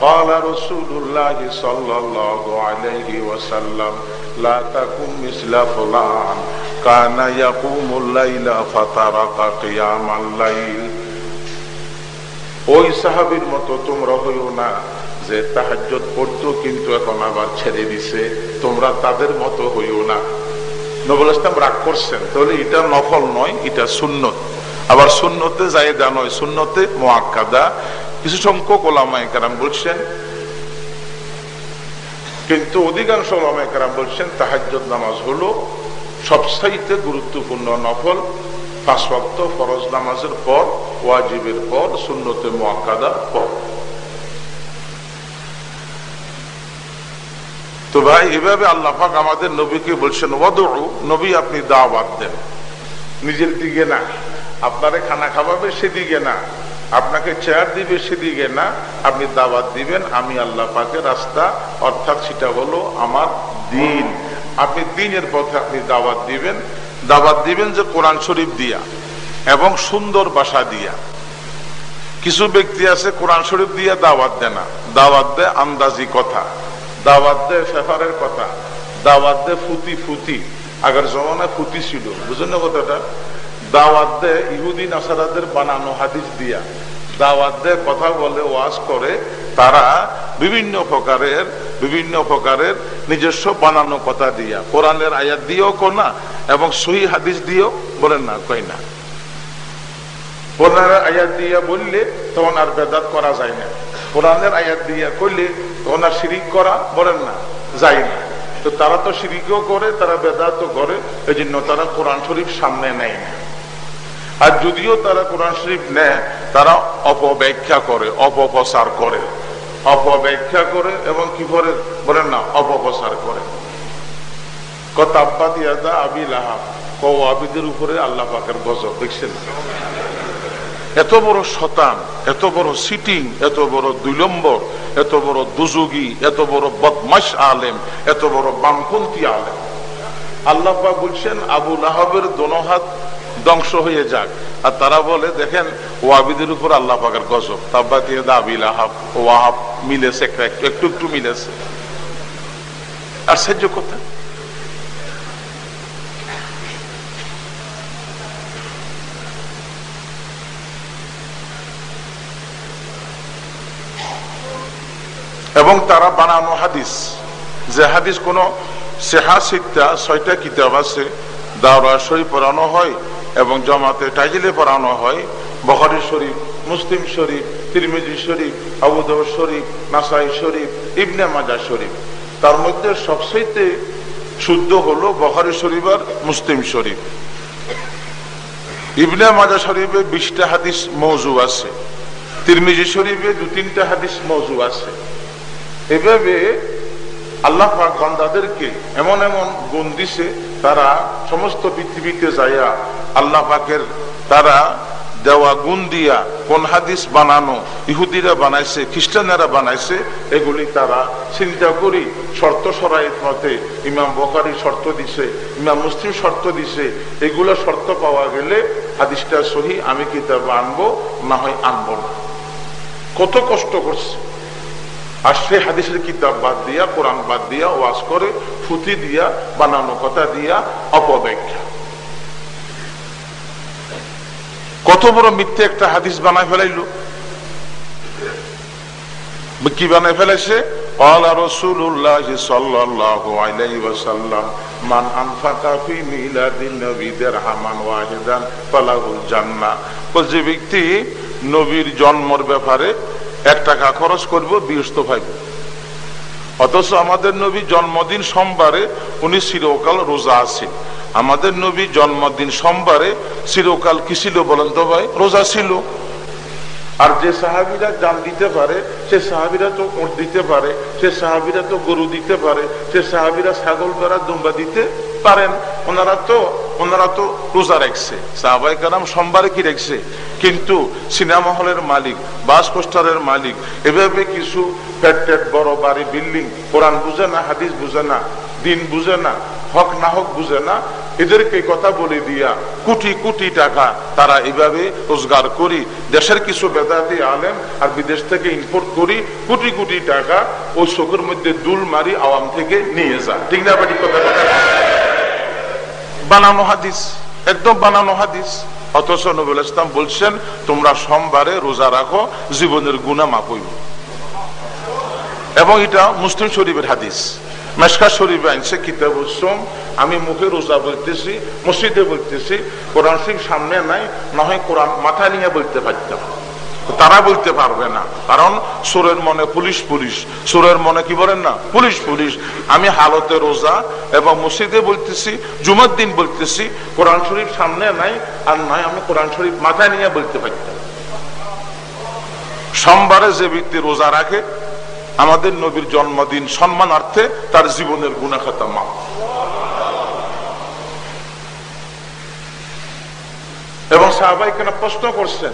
قال رسول الله صلى الله عليه وسلم لا تكن مثل فلان كان يقوم الليل فترك قيام الليل ওই সাহাবীর মতো তোমরা হইও না যে তাহাজ্জত পড়তো কিন্তু এখন আবার ছেড়ে দিছে তোমরা তাদের মতো হইও না নবুল ইসলাম রাগ করছেন তাহলে এটা নফল নয় এটা সুন্নত আবার সুন্নতে জায়দা নয় সুন্নতে মোয়াক্কাদা কিছু সংখ্যক ওলামায় বলছেন, কিন্তু অধিকাংশ ওলামায় বলছেন তাহাজ্জত নামাজ হলো সবসাইতে গুরুত্বপূর্ণ নফল, পাঁচ ওয়াক্ত ফরজ নামাজের পর, ওয়াজিবের পর, সুন্নতে মোয়াক্কাদার পর। তো ভাই, এভাবে আল্লাহ পাক আমাদের নবীকে বলছেন, ওয়াদউ, নবী আপনি দাওয়াত দেন। নিজের দিকে না, আপনারে খানা খাওয়াবে সেদিকে না। আপনাকে চেয়ার দিবে, সেদিকে না। আপনি দাওয়াত দিবেন, আমি আল্লাহ পাকের রাস্তা। অর্থাৎ সেটা হলো আমার দিন। আপনি দিনের পথে আপনি দাওয়াত দিবেন। দাওয়াত দিবেন যে কোরআন শরীফ দিয়া এবং সুন্দর বাসা দিয়া। কিছু ব্যক্তি আছে, কোরআন শরীফ দিয়া দাওয়াত দেয় না। দাওয়াত দেয় আন্দাজি কথা। দাওয়াত দেয় ফেফারের কথা। দাওয়াত দেয় ফুতি ফুতি। আগের জমানায় ফুতি ছিল। বুঝলেন কথাটা? দাওয়াত দেয় ইহুদি নাসারাদের বানানো হাদিস দিয়া। দাওয়াত দেয়, কথা বলে, ওয়াজ করে। তারা বিভিন্ন প্রকারের বিভিন্ন প্রকারের নিজস্ব বানানো কথা দিয়া। কোরআনের আয়াত দিয়েও কোনা এবং সহি হাদিস দিয়েও বলেন না কই না। কোরআনের আয়াত দিয়া বললে তখন আর বেদাত করা যায় না। কোরআনের আয়াত দিয়া করলে তখন আর শিরিক করা বলেন না, যায় না। তো তারা তো শিরিকও করে, তারা বেদাত করে এই জন্য তারা কোরআন শরীফ সামনে নেয় না। আর যদিও তারা কোরআন শরীফ নেয়, তারা অপব্যাখ্যা করে, অপপ্রচার করে। অপব্যাখ্যা করে এবং কি করে? বলেন না, অপপ্রচার করে। আল্লাহ এত বড় শতান, এত বড় সিটিং, এত বড় এত বড় এত বড় আলেম, এত বড় আলেম। বলছেন, আবু লাহাবের দোনো হাত ধ্বংস হয়ে যাক। আর তারা বলে, দেখেন, ওয়াবিদের উপর আল্লাহ পাকের গজব। মিলেছে একটু একটু একটু মিলেছে। আশ্চর্য কথা এবং তারা বানানো হাদিস। যে হাদিস কোন সেহা সিদ্ধা ছয়টা কিতাব আছে, দাওরা শরীফ পড়ানো হয় এবং জমাতে টাইজিলে পড়ানো হয়। বহরি শরীফ, মুসলিম শরীফ, তিরমিজি শরীফ আবুদ শরীফ, নাসাই শরীফ, ইবনে মাজা শরীফ। তার মধ্যে সবচেয়ে শুদ্ধ হলো বহরি শরীফ আর মুসলিম শরীফ। ইবনে মাজা শরীফে বিশটা হাদিস মৌজু আছে। তিরমিজি শরীফে দু তিনটা হাদিস মৌজু আছে। এভাবে আল্লাহ বান্দাদেরকে এমন এমন গুণ দিছে, তারা সমস্ত পৃথিবীতে যাইয়া আল্লাহ পাকের তারা দেওয়া গুণ দিয়া কোন হাদিস বানানো, ইহুদিরা বানাইছে, খ্রিস্টানেরা বানাইছে, এগুলি তারা চিন্তা করি শর্ত সরাই মতে ইমাম বকারি শর্ত দিছে, ইমাম মুসলিম শর্ত দিছে, এগুলো শর্ত পাওয়া গেলে হাদিসটা সহি, আমি কিতাব আনব, না হয় আনব না। কত কষ্ট করছে। আর সে হাদিসের কিতাব বাদ দিয়া কোরআন বাদ দিয়া ওয়াজ করে ফুতি দিয়া বানানো কথা দিয়া অপব্যাখ্যা কত বড় মিথ্যে একটা হাদিস বানায় ফেলাইল কি বানায় ফেলেছে قال رسول الله صلى الله عليه وسلم من انفق في ميلاد النبي درهما واحدا فله الجنه যে ব্যক্তি নবীর জন্মর ব্যাপারে এক টাকা খরচ করব ভাইব। অথচ আমাদের নবী জন্মদিন সোমবারে উনি চিরকাল রোজা আছেন। আমাদের নবী জন্মদিন সোমবারে চিরকাল কি ছিল বলেন তো ভাই? রোজা ছিল। আর যে সাহাবিরা জাল দিতে পারে, সে সাহাবিরা তো উঁট দিতে পারে, সে সাহাবিরা তো গরু দিতে পারে, সে সাহাবিরা ছাগল বেড়া দুম্বা দিতে পারেন। ওনারা তো ওনারা তো রোজা রাখছে। সাহাবাই কালাম সোমবারে কি রেখছে? কিন্তু সিনেমা হলের মালিক, বাস পোস্টারের মালিক, এভাবে কিছু পেট টেট বড় বাড়ি, বিল্ডিং, কোরআন বুঝে না, হাদিস বুঝে না, দিন বুঝে না, হক না হক বুঝে না, এদেরকে কথা বলে দিয়া কোটি কোটি টাকা তারা এইভাবে রোজগার করি। দেশের কিছু বেদাতি আলেম আর বিদেশ থেকে ইম্পোর্ট করি, কোটি কোটি টাকা ওই চোখের মধ্যে দুল মারি আওয়াম থেকে নিয়ে যায়। ঠিক না, বাড়ি কথা কথা বানানো হাদিস, একদম বানানো হাদিস। অথচ নবুল ইসলাম বলছেন, তোমরা সোমবারে রোজা রাখো, জীবনের গুণা মাপ হইব। এবং এটা মুসলিম শরীফের হাদিস। মেসকা শরীফ আনছে কিতাব সোম। আমি মুখে রোজা বলতেছি, মসজিদে বলতেছি, কোরআন শরীফ সামনে নাই, না হয় কোরআন মাথা নিয়ে বলতে পারতাম। তারা বলতে পারবে না। কারণ সুরের মনে পুলিশ পুলিশ। সুরের মনে কি বলেন না? Police police. আমি হালতে রোজা এবং মসজিদে বলতেছি, জুমার দিন বলতেছি, কোরআন শরীফ সামনে নাই, আর নয় আমি কোরআন শরীফ মাথায় নিয়ে বলতে পারতাম সোমবারে যে ব্যক্তি রোজা রাখে, আমাদের নবীর জন্মদিন সম্মানার্থে তার জীবনের গুণাখাতা মা এবং সাহাবাই কেন প্রশ্ন করছেন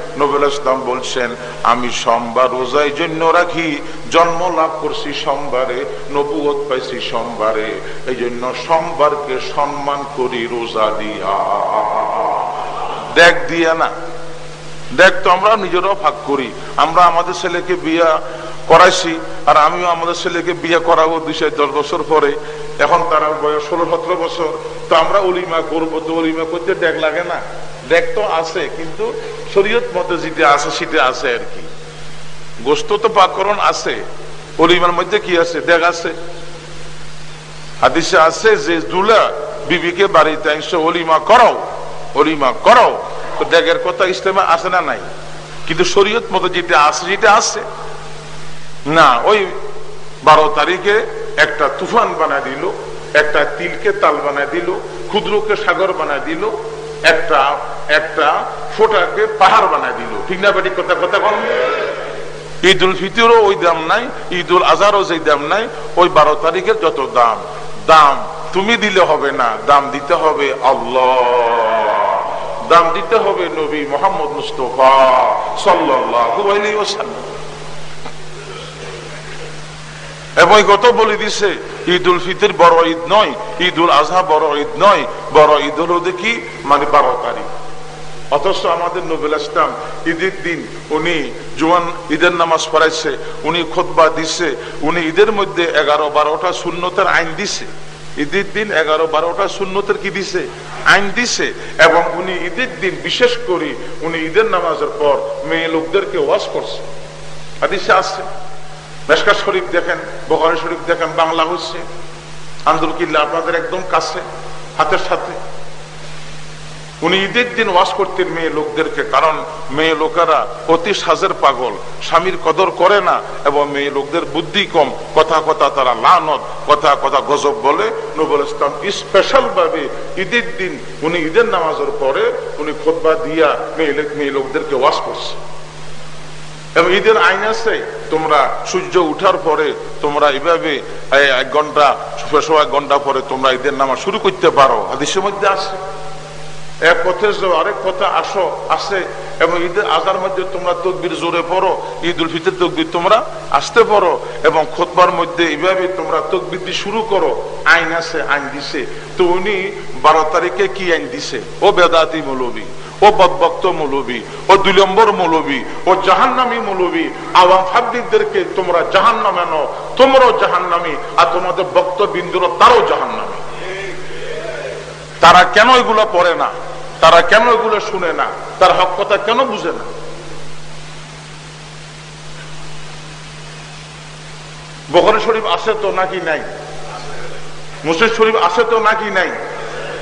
নবুল ইসলাম বলছেন, আমি সোমবার রোজা এই জন্য রাখি, জন্ম লাভ করছি সোমবারে নবুয়ত পাইছি সোমবারে এই জন্য সোমবারকে সম্মান করি রোজা দিয়া। দেখ দিয়া না। দেখ তো আমরা নিজেরাও ভাগ করি। আমরা আমাদের ছেলেকে বিয়া করাইছি, আর আমিও আমাদের ছেলেকে বিয়ে করাবো দুই দশ বছর পরে। এখন তারা বয়স ষোলো সতেরো বছর। তো আমরা অলিমা করব, তো অলিমা করতে দেখ লাগে না। দেখ তো আছে, কিন্তু শরীয়ত মতে যেটা আছে, সেটা আছে আর কি। গোস্ত তো পাকরণ আছে অলিমার মধ্যে কি আছে? দেখ আছে। হাদিসে আছে যে, দুলা বিবিকে বাড়িতে আইসো, অলিমা করো অলিমা করো। তো ড্যাগের কথা ইসলামে আসে না নাই? কিন্তু শরীয়ত মতো যেটা আছে যেটা আছে। না, ওই বারো তারিখে একটা তুফান বানায় দিল, একটা তিলকে তাল বানায় দিল, ক্ষুদ্রকে সাগর বানায় দিল একটা একটা ফোটাকে পাহাড় বানায় দিল। ঠিক না বেটি কথা কথা কম ঈদ উল ফিতরও ওই দাম নাই ঈদ উল আজহারও যে দাম নাই, ওই বারো তারিখের যত দাম। দাম তুমি দিলে হবে না, দাম দিতে হবে আল্লাহ। দাম দিতে হবে নবী মোহাম্মদ মুস্তফা সাল্লাহ এবং কত বলে দিছে ঈদ উল ফিতর বড় ঈদ নয় ঈদ উল আজহা বড় ঈদ নয়, বড় ঈদ হলো দেখি মানে বারো তারিখ। অথচ আমাদের নবুল ইসলাম ঈদের দিন উনি জুয়ান ঈদের নামাজ পড়াইছে, উনি খোদবা দিছে, উনি ঈদের মধ্যে এগারো বারোটা শূন্যতার আইন দিছে। ঈদের দিন এগারো বারোটা শূন্যতের কি দিছে? আইন দিছে এবং উনি ঈদের দিন বিশেষ করে উনি ঈদের নামাজের পর মেয়ে লোকদেরকে ওয়াশ করছে। হাদিসে আসছে মেসকা শরীফ দেখেন, বখারি শরীফ দেখেন, বাংলা হচ্ছে। আন্দুল কিল্লা আপনাদের একদম কাছে, হাতের সাথে। উনি ঈদের দিন ওয়াশ করতেন মেয়ে লোকদেরকে, কারণ মেয়ে লোকেরা অতি সাজের পাগল, স্বামীর কদর করে না, এবং মেয়ে লোকদের বুদ্ধি কম। কথা কথা তারা লানত, কথা কথা গজব বলে। নবুল ইসলাম স্পেশাল ভাবে ঈদের দিন উনি ঈদের নামাজের পরে উনি খোদবা দিয়া মেয়ে মেয়ে লোকদেরকে ওয়াশ করছে। এবং ঈদের আইন আছে, তোমরা সূর্য উঠার পরে তোমরা এইভাবে এক ঘণ্টা এক ঘণ্টা পরে তোমরা ঈদের নামাজ শুরু করতে পারো। হাদিসের মধ্যে আছে। এক পথে আরেক পথে আসো, আসে, এবং ঈদের আজার মধ্যে তোমরা তকবির জোরে পড়ো ঈদ উল ফিতর তকবির তোমরা আসতে পারো, এবং খোদবার মধ্যে এইভাবে তোমরা তকবির দিয়ে শুরু করো। আইন আছে, আইন দিছে। তো উনি বারো তারিখে কি আইন দিছে? ও বেদাতি মৌলবী। ও বদভক্ত মৌলবী, ও দুই নম্বর মৌলবী, ও জাহান্নামি মৌলবী, আওয়াম ফাব্দিকদেরকে তোমরা জাহান্নামে নো তোমরাও জাহান্নামি, আর তোমাদের বক্তবিন্দুরা তারও জাহান্নামি। তারা কেন এগুলো পড়ে না? তারা কেন এগুলো শুনে না? তার হক কথা কেন বুঝে না? বখরি শরীফ আছে তো নাকি নাই? মুসিদ শরীফ আছে তো নাকি নাই?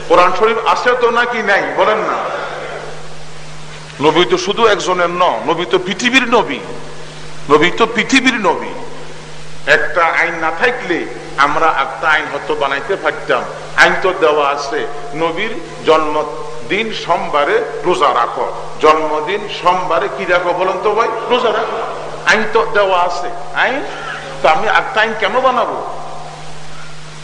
কোরআন শরীফ আছে তো নাকি নাই? বলেন না। নবী তো শুধু একজনের ন নবী তো পৃথিবীর নবী। নবী তো পৃথিবীর নবী। একটা আইন না থাকলে আমরা একটা আইন হয়তো বানাইতে পারতাম। আইন তো দেওয়া আছে, নবীর জন্মদিন সোমবারে রোজা রাখো। জন্মদিন সোমবারে কি রাখো বলেন তো ভাই? রোজা রাখো। আইন তো দেওয়া আছে। আইন? তো আমি একটা আইন কেন বানাবো?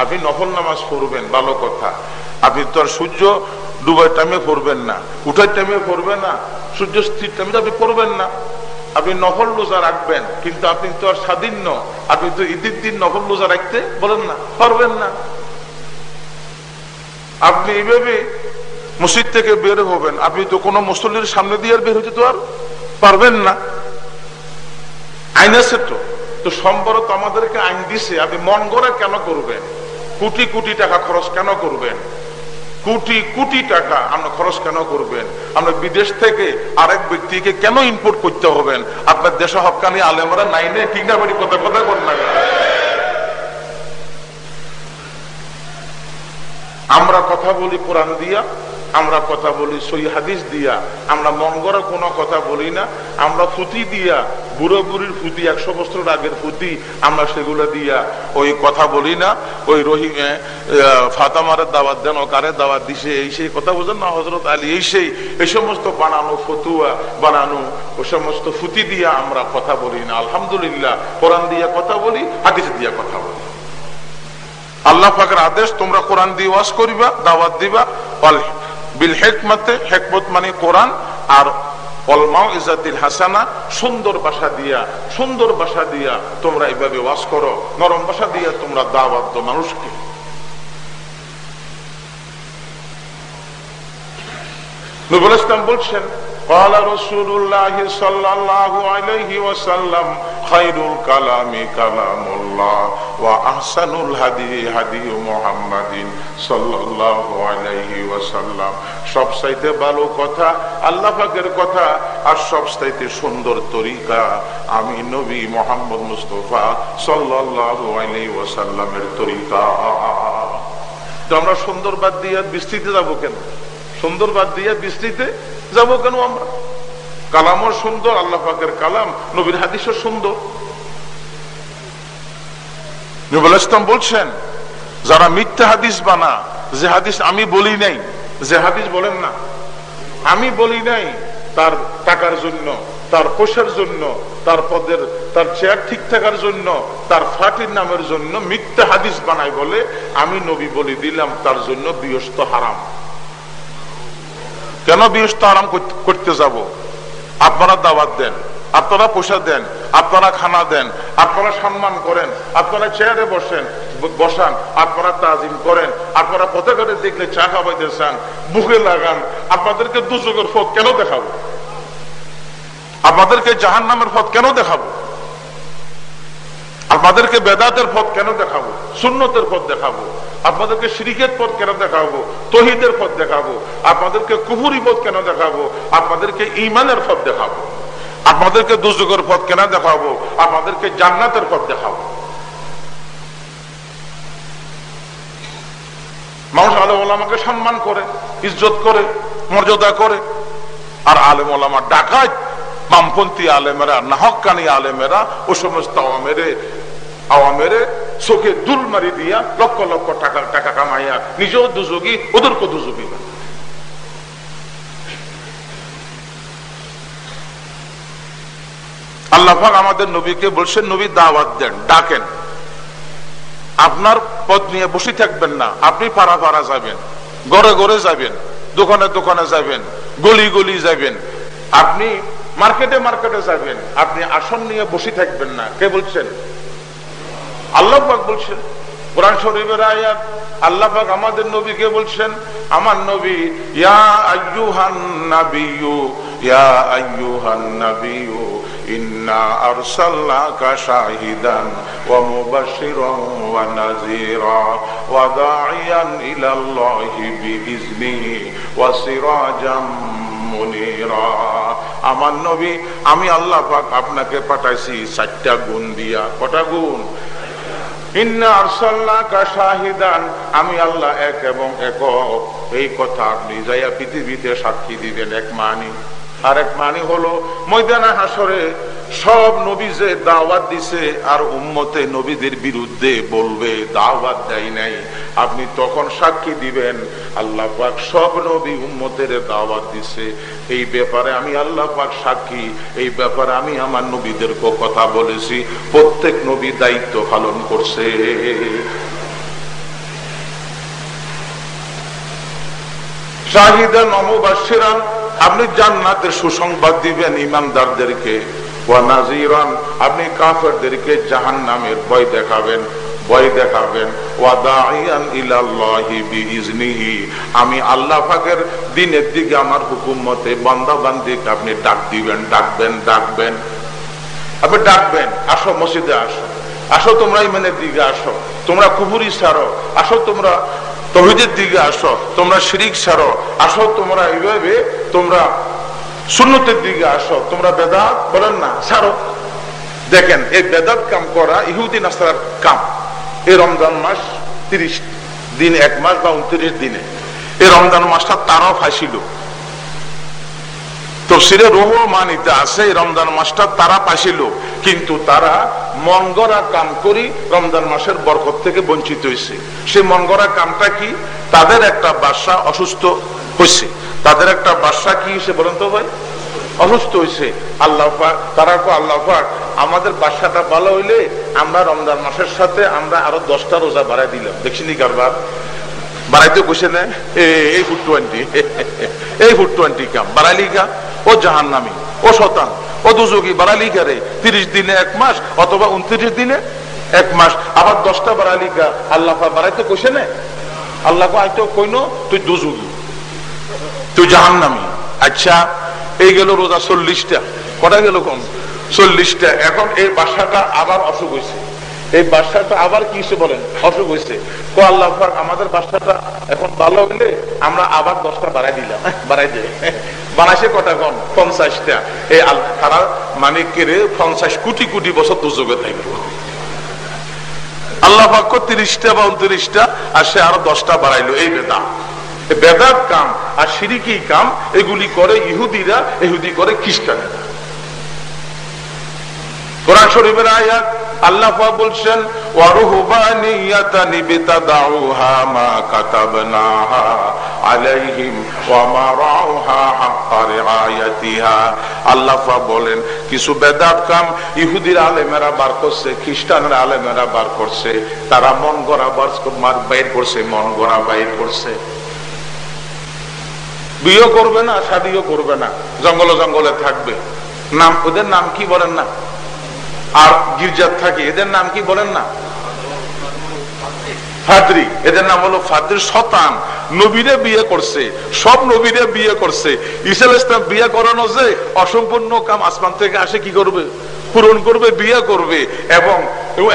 আপনি নফল নামাজ পড়বেন, ভালো কথা। আপনি তো সূর্য ডুবার টাইমে পড়বেন না, উঠার টাইমে পড়বেন না, সূর্য স্থির টাইমে আপনি পড়বেন না। আপনি নফল রোজা রাখবেন, কিন্তু আপনি তো আর স্বাধীন আপনি তো ঈদের দিন নফল রোজা রাখতে বলেন না, পারবেন না। আপনি এইভাবে মসজিদ থেকে বের হবেন, আপনি তো কোনো মুসল্লির সামনে দিয়ে আর বের হইতে তো আর পারবেন না। আইন আছে তো তো সম্বরত আমাদেরকে আইন দিছে, আপনি মন গড়া কেন করবেন? কোটি কোটি টাকা খরচ কেন করবেন? কোটি কোটি টাকা আমরা খরচ কেন করবেন? আমরা বিদেশ থেকে আরেক ব্যক্তিকে কেন ইম্পোর্ট করতে হবেন? আপনার দেশে হকানি আলেমরা নাইনে ঠিক বাড়ি কথা কথা করেন না আমরা কথা বলি কোরআন দিয়া। আমরা কথা বলি সই হাদিস দিয়া, আমরা মন গড়া কোনো কথা বলি না, আমরা ফুতি দিয়া, বুড়ো বুড়ির ফুতি, একশো বছর আগের ফুতি, আমরা সেগুলো দিয়া ওই কথা বলি না, ওই রহিম ফাতামারের দাওয়াত দেন, ও কারে দাওয়াত দিছে, এই সেই কথা বোঝেন না হজরত আলী, এই সেই, এই সমস্ত বানানো ফতুয়া, বানানো, ও সমস্ত ফুতি দিয়া আমরা কথা বলি না, আলহামদুলিল্লাহ, কোরআন দিয়া কথা বলি, হাদিস দিয়া কথা বলি। আল্লাহ পাকের আদেশ, তোমরা কোরআন দিয়ে ওয়াশ করিবা, দাওয়াত দিবা বিল হেকমতে, হেকমত মানে কোরআন, আর হাসানা, সুন্দর ভাষা দিয়া, সুন্দর ভাষা দিয়া তোমরা এইভাবে ওয়াজ করো, নরম ভাষা দিয়া তোমরা দাওয়াত মানুষকে। নবুল ইসলাম বলছেন قال رسول الله صلى الله عليه وسلم خير الكلام كلام الله واحسن الهدي هدي محمد صلى الله عليه وسلم সব চাইতে ভালো কথা আল্লাহ পাকের কথা আর সব চাইতে সুন্দর তরিকা আমি নবী মোহাম্মদ মুস্তফা সাল্লাল্লাহু আলাইহি ওয়াসাল্লামের তরিকা তো আমরা সুন্দর বাদ দিয়ে বিস্তৃতে যাব কেন সুন্দর বাদ দিয়ে বৃষ্টিতে যাব কেন আমরা? কালামও সুন্দর, আল্লাহ পাকের কালাম, নবীর হাদিসও সুন্দর। নবুল ইসলাম বলছেন, যারা মিথ্যা হাদিস বানা, যে হাদিস আমি বলি নাই, যে হাদিস বলেন না, আমি বলি নাই, তার টাকার জন্য, তার পয়সার জন্য, তার পদের, তার চেয়ার ঠিক থাকার জন্য, তার ফাটির নামের জন্য মিথ্যা হাদিস বানাই বলে, আমি নবী বলে দিলাম, তার জন্য বিয়স্ত হারাম। কেন বিয়স্ত আরাম করতে যাব। আপনারা দাওয়াত দেন, আপনারা পয়সা দেন, আপনারা খানা দেন, আপনারা সম্মান করেন, আপনারা চেয়ারে বসেন বসান, আপনারা তাজিম করেন, আপনারা পথে ঘাটে দেখলে চা খাওয়াইতে চান, বুকে লাগান, আপনাদেরকে দুযোগের পথ কেন দেখাবো? আপনাদেরকে জাহান নামের পথ কেন দেখাবো? আপনাদেরকে বেদাতের পথ কেন দেখাবো? সুন্নতের পথ দেখাবো? আপনাদেরকে সিরিকের পথ কেন দেখাবো? তহিদের পথ দেখাবো? আপনাদেরকে কুহুরি পথ কেন দেখাবো? আপনাদেরকে ইমানের পথ দেখাবো। আপনাদেরকে দুর্যোগের পথ কেন দেখাবো? আপনাদেরকে জান্নাতের পথ দেখাবো। মানুষ আলম ওলামাকে সম্মান করে, ইজ্জত করে, মর্যাদা করে, আর আলেম ওলামা ডাকাত বামপন্থী আলেমেরা নাহকানি আলেমেরা, ও সমস্ত আওয়ামেরে আওয়ামেরে চোখে দুল মারি দিয়া লক্ষ লক্ষ টাকা টাকা কামাইয়া নিজেও দুযোগী ওদেরকে দুযোগী না আল্লাহাক আমাদের নবীকে বলছেন, নবী দাওয়াত দেন, ডাকেন। আপনার পদ নিয়ে বসে থাকবেন না, আপনি পাড়া পাড়া যাবেন গড়ে গড়ে যাবেন, দোকানে দোকানে যাবেন, গলি গলি যাবেন। আপনি মার্কেটে মার্কেটে যাবেন। আপনি আসন নিয়ে বসে থাকবেন না। কে বলছেন? আল্লাহ বলছেন। কোরআন শরীফের আয়াত, আল্লাহ পাক আমাদের নবীকে বলছেন? আমার নবী, ইয়া আমার নবী, আমি আল্লাহ পাক আপনাকে পাঠাইছি চারটা গুণ দিয়া। কটা গুণ? আমি আল্লাহ এক এবং একক। এই কথা আপনি যাইয়া পৃথিবীতে সাক্ষী দিবেন, এক মানি। আর এক মানি হলো, ময়দানা হাসরে সব নবী যে দাওয়াত দিছে, আর উম্মতে নবীদের বিরুদ্ধে বলবে, দাওয়াত দেয় নাই। আপনি তখন সাক্ষী দিবেন, আল্লাহ পাক সব নবী উম্মতের দাওয়াত দিছে। এই ব্যাপারে আমি আল্লাহ পাক সাক্ষী, এই ব্যাপারে আমি আমার নবীদেরকে কথা বলেছি। প্রত্যেক নবী দায়িত্ব পালন করছে। আপনি জান্নাতের সুসংবাদ দিবেন ইমানদারদেরকে। আপনি কাফেরদেরকে জাহান নামের ভয় দেখাবেন। আমি আল্লাহ দিনের দিকে আমার হুকুম মতে বন্দাবান্দিকে আপনি ডাক দিবেন, ডাকবেন ডাকবেন। আপনি ডাকবেন, আসো মসজিদে আসো। আসো তোমরা ইমানের দিকে আসো, তোমরা কুহুরি সারো আসো তোমরা তহিদের দিকে আসো, তোমরা শিরিক সারো আসো তোমরা এইভাবে তোমরা সুন্নতের দিকে আসো, তোমরা বেদাত বলেন না সারো দেখেন, এই বেদাত কাম করা ইহুদি নাসার কাম। এই রমজান মাস তিরিশ দিন, এক মাস বা উনত্রিশ দিনে। এই রমজান মাসটা তারাও ফাঁসিল তফসিরে রোহ মানিতে আছে রমজান মাসটা তারা পাইছিল। কিন্তু তারা মন গড়া কাম করি রমজান মাসের বরকত থেকে বঞ্চিত হয়েছে সেই মন গড়া কামটা কি? তাদের একটা বাসা অসুস্থ হয়েছে তাদের একটা বাসা কি সে বলেন তো ভাই? অসুস্থ হয়েছে আল্লাহ তারা আল্লাহ আমাদের বাসাটা ভালো হইলে আমরা রমজান মাসের সাথে আমরা আরও দশটা রোজা বাড়াই দিলাম। দেখছিনি কারবার? বাড়াইতে বসে নেয় এই ফুট টোয়েন্টি এই ফুট টোয়েন্টি কাম। বাড়াইলি কা ও জাহান নামি ও শতান, ও দুযোগী বাড়ালি কারে তিরিশ দিনে এক মাস অথবা উনত্রিশ দিনে এক মাস। আবার দশটা বাড়ালি কা আল্লাহ বাড়াইতে কষে নে? আল্লাহ আইতো কইনো তুই দুযোগী, তুই জাহান নামি আচ্ছা এই গেল রোজা চল্লিশটা। কটা গেল কম চল্লিশটা। এখন এই বাসাটা আবার অসুখ হয়েছে এই বাসাটা আবার কি বলেন? অসুখ হয়েছে কো আল্লাহ আমাদের বাসাটা এখন ভালো হইলে আমরা আবার দশটা বাড়াই দিলাম। বাড়াই বানাইছে কটা কম পঞ্চাশটা। এই তারা মানে কেড়ে পঞ্চাশ কোটি কোটি বছর দুযোগে থাকবে। আল্লাহ পাক্য তিরিশটা বা উনত্রিশটা, আর সে আরও দশটা বাড়াইলো। এই বেদা। বেদাত কাম, আর সিরিকি কাম, এগুলি করে ইহুদিরা, ইহুদি করে খ্রিস্টানেরা। কোরআন শরীফের আয়াত আল্লাহ বলছেন কিছু বেদাত কাম ইহুদির আলেমেরা বার করছে, খ্রিস্টানরা আলেমেরা বার করছে, তারা মন গড়া বাইর করছে, মন গড়া বাইর করছে। বিয়ে করবে না, শাদিও করবে না, জঙ্গলে জঙ্গলে থাকবে। নাম, ওদের নাম কি বলেন না? আর গির্জার থাকে, এদের নাম কি বলেন না? ফাদ্রি। এদের নাম হলো ফাদ্রি শতান। নবীরে বিয়ে করছে, সব নবীরে বিয়ে করছে। ইসাল ইসলাম বিয়ে করানো যে অসম্পূর্ণ কাম আসমান থেকে আসে কি করবে? পূরণ করবে, বিয়ে করবে এবং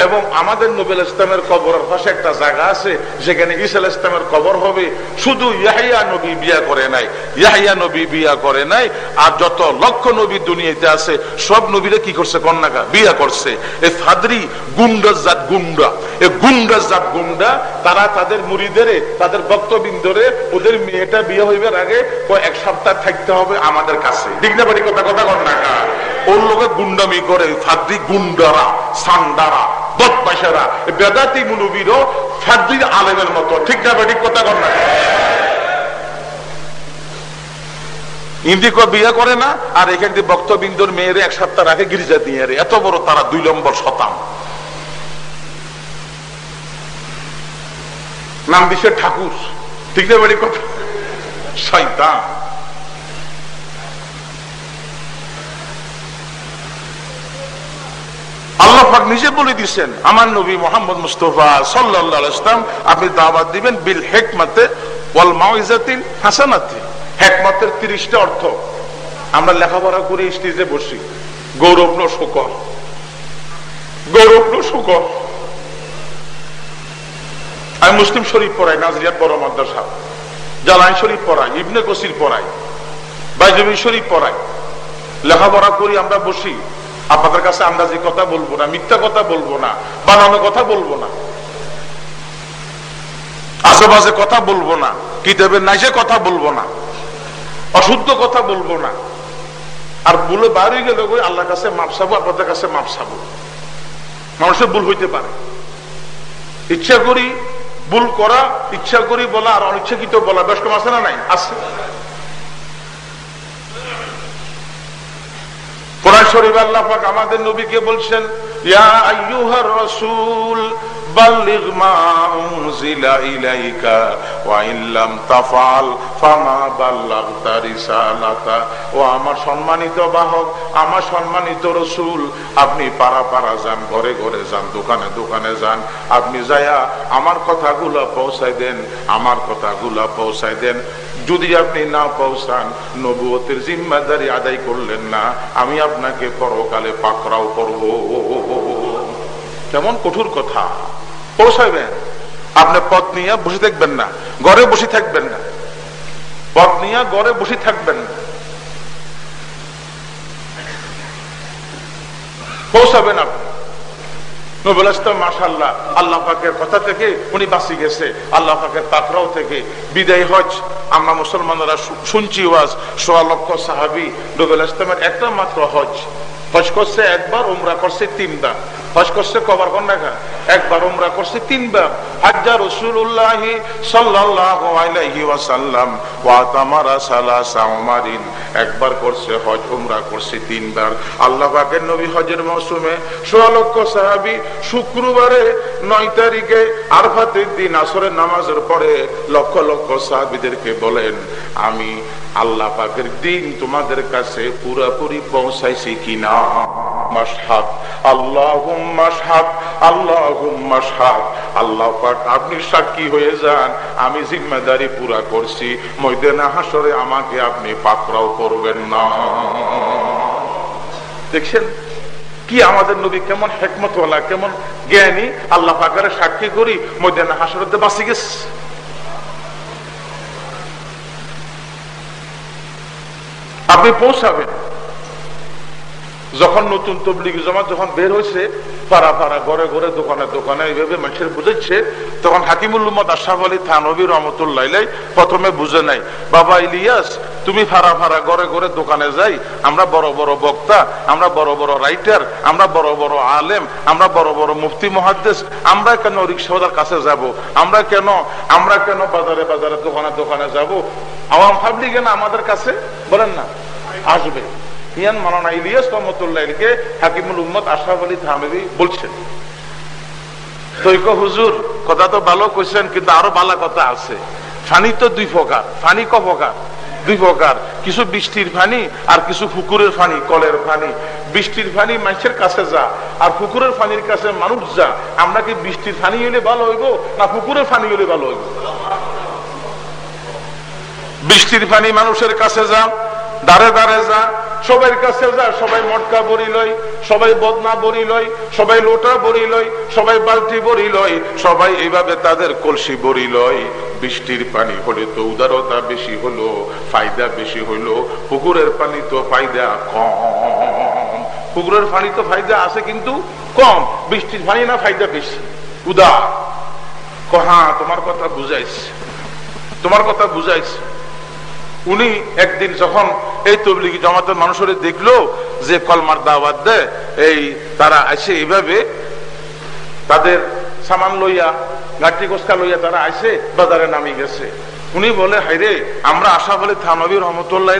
এবং আমাদের নবীল ইসলামের কবরের পাশে একটা জায়গা আছে যেখানে ইসাল ইসলামের কবর হবে। শুধু ইয়াহিয়া নবী বিয়া করে নাই, ইয়াহিয়া নবী বিয়া করে নাই, আর যত লক্ষ নবী দুনিয়াতে আছে, সব নবীরা কি করছে, কন্যাকা? বিয়া করছে। এই ফাদরি গুন্ডা জাত গুন্ডা। এই গুন্ডা জাত গুন্ডা, তারা তাদের মুড়িদের, তাদের বক্তবিন্দরে ওদের মেয়েটা বিয়ে হইবার আগে এক সপ্তাহ থাকতে হবে আমাদের কাছে। ঠিক কথা কথা কন্যাকা ওর লোকে গুন্ডামি করে? ফাদ্রি গুন্ডারা, সান্ডারা বেদাতি ফাদ্রির আলেমের মতো। ঠিক না ঠিক কথা কর না। বিয়ে করে না? আর এখান থেকে বক্তবিন্দুর মেয়েরে এক সপ্তাহ আগে গির্জা দিয়ে এত বড় তারা দুই নম্বর শতাম নাম দিছে ঠাকুর। ঠিক না বাড়ি কথা? শয়তান। আল্লাহ পাক নিজে বলে দিচ্ছেন আমার নবী মোহাম্মদ মুস্তফা সাল্লাহ ইসলাম আপনি দাওয়াত দিবেন বিল হেকমাতে ওয়াল হেকমতের তিরিশটা অর্থ। আমরা লেখাপড়া করে স্টেজে বসি। গৌরব গৌরব আমি মুসলিম শরীফ পড়াই, নাজরিয়াত বড় মাদ্রাসা। জালান শরীফ পড়াই, ইবনে কসির পড়াই শরীফ পড়াই। লেখাপড়া করি আমরা বসি। আপনাদের কাছে আন্দাজি কথা বলব না, মিথ্যা কথা বলব না, বানানো কথা বলব না। আশেপাশে কথা বলব না, কিতাবের নাইসে কথা বলব না, অশুদ্ধ কথা বলব না। আর বলে বাইরে গেলে আল্লাহর কাছে মাপ চাবো, আপনাদের কাছে মাপ চাবো। মানুষের ভুল হইতে পারে। ইচ্ছা করি ভুল করা, ইচ্ছা করি বলা, আর অনিচ্ছাকৃত বলা, বেশ কম আছে না নাই? আছে। শরীফ আল্লাহ আমাদের নবীকে বলছেন আমার সম্মানিত বাহক, আমার সম্মানিত রাসূল, আপনি পাড়া পাড়া যান, ঘরে ঘরে যান, দোকানে দোকানে যান। আপনি যায়া আমার কথাগুলো পৌঁছাই দেন, আমার কথাগুলো পৌঁছাই দেন। যদি আপনি না পৌঁছান, নবুয়তের জিম্মাদারি আদায় করলেন না। আমি আপনাকে পরকালে পাকড়াও করব। কেমন কঠোর কথা। পৌঁছাইবেন আপনি পথ নিয়ে বসে থাকবেন না, ঘরে বসে থাকবেন না। পথ নিয়ে ঘরে বসে থাকবেন না। পৌঁছাবেন আপনি আল্লাহ উনি গেছে। আল্লাহ থেকে বিদায় হজ। আমরা মুসলমানরা শুনছি ওয়াজ একটা মাত্র হজ। হজ করছে একবার, উমরা করছে তিনবার। হজ করছে কবার কন্যা একবার উমরা করছে তিনবার। হাজ্জা রসুল্লাহ একবার করছে হজ, উমরা করছে তিনবার। আল্লাহ পাকের নবী হজের মৌসুমে সোয়া লক্ষ সাহাবি শুক্রবারে নয় তারিখে আরফাতের দিন আসরের নামাজের পরে লক্ষ লক্ষ সাহাবিদেরকে বলেন, আমি আল্লাহ পাকের দিন তোমাদের কাছে পুরাপুরি পৌঁছাইছি কিনা? আল্লাহ আল্লাহ আল্লাহ পাক, আপনি সাক্ষী হয়ে যান। আমি জিম্মেদারি পুরা করছি। ময়দানে হাসরে আমাকে আপনি পাকড়াও করবেন না। দেখছেন? কি আমাদের নবী কেমন হেকমতওয়ালা, কেমন জ্ঞানী। আল্লাহ পাকারে সাক্ষী করি ময়দানে হাসরতে বাঁচি গেছে। আপনি পৌঁছাবেন যখন নতুন তবলিগ জমাত যখন বের হয়েছে, পাড়া পাড়া, ঘরে ঘরে, দোকানে দোকানে, এইভাবে মানুষের বুঝেছে তখন হাকিমুল উম্মদ আশাফ আলী থানবী রহমতুল্লাহ প্রথমে বুঝে নাই, বাবা ইলিয়াস, তুমি ফাড়া ফাড়া ঘরে ঘরে দোকানে যাই, আমরা বড় বড় বক্তা, আমরা বড় বড় রাইটার আমরা বড় বড় আলেম, আমরা বড় বড় মুফতি মহাদ্দেশ আমরা কেন রিক্সাওয়ালার কাছে যাব? আমরা কেন আমরা কেন বাজারে বাজারে দোকানে দোকানে যাব? আওয়াম পাবলিক আমাদের কাছে বলেন না, আসবে। মালানা ইলিয়াস রহমতুল্লাহকে হাকিমুল উম্মদ আশরাফ আলী বলছেন। তৈক হুজুর, কথা তো ভালো কইছেন, কিন্তু আরও ভালো কথা আছে। ফানি তো দুই প্রকার, ফানি ক প্রকার? দুই প্রকার, কিছু বৃষ্টির ফানি আর কিছু পুকুরের ফানি, কলের ফানি। বৃষ্টির ফানি মানুষের কাছে যা, আর পুকুরের ফানির কাছে মানুষ যা, আমরা কি বৃষ্টির ফানি হইলে ভালো হইব, না পুকুরের ফানি হইলে ভালো হইব? বৃষ্টির ফানি মানুষের কাছে যা দাঁড়ে দাঁড়ে যা সবাই কাছে যা, সবাই মটকা বড়ি লই, সবাই বদনা বড়ি লই, সবাই লোটা বড়ি লই, সবাই বালতি বড়ি লই, সবাই এইভাবে তাদের কলসি বড়ি লই। বৃষ্টির পানি হলে তো উদারতা বেশি হলো, ফায়দা বেশি হলো, পুকুরের পানি তো ফায়দা কম। পুকুরের পানি তো ফায়দা আছে কিন্তু কম, বৃষ্টির পানি না ফায়দা বেশি। উদার। কহা, তোমার কথা বুঝাইছে। তোমার কথা বুঝাইছে। উনি একদিন যখন এই তবলিগি জমাতের মানুষের দেখল যে কলমার দাওয়াত দেয়, এই তারা আসে এইভাবে তাদের সামান লইয়া গাঁটি কোসকা লইয়া তারা আসে বাজারে নামি গেছে। উনি বলে হাইরে আমরা আশা বলি থানবী রহমতুল্লাহ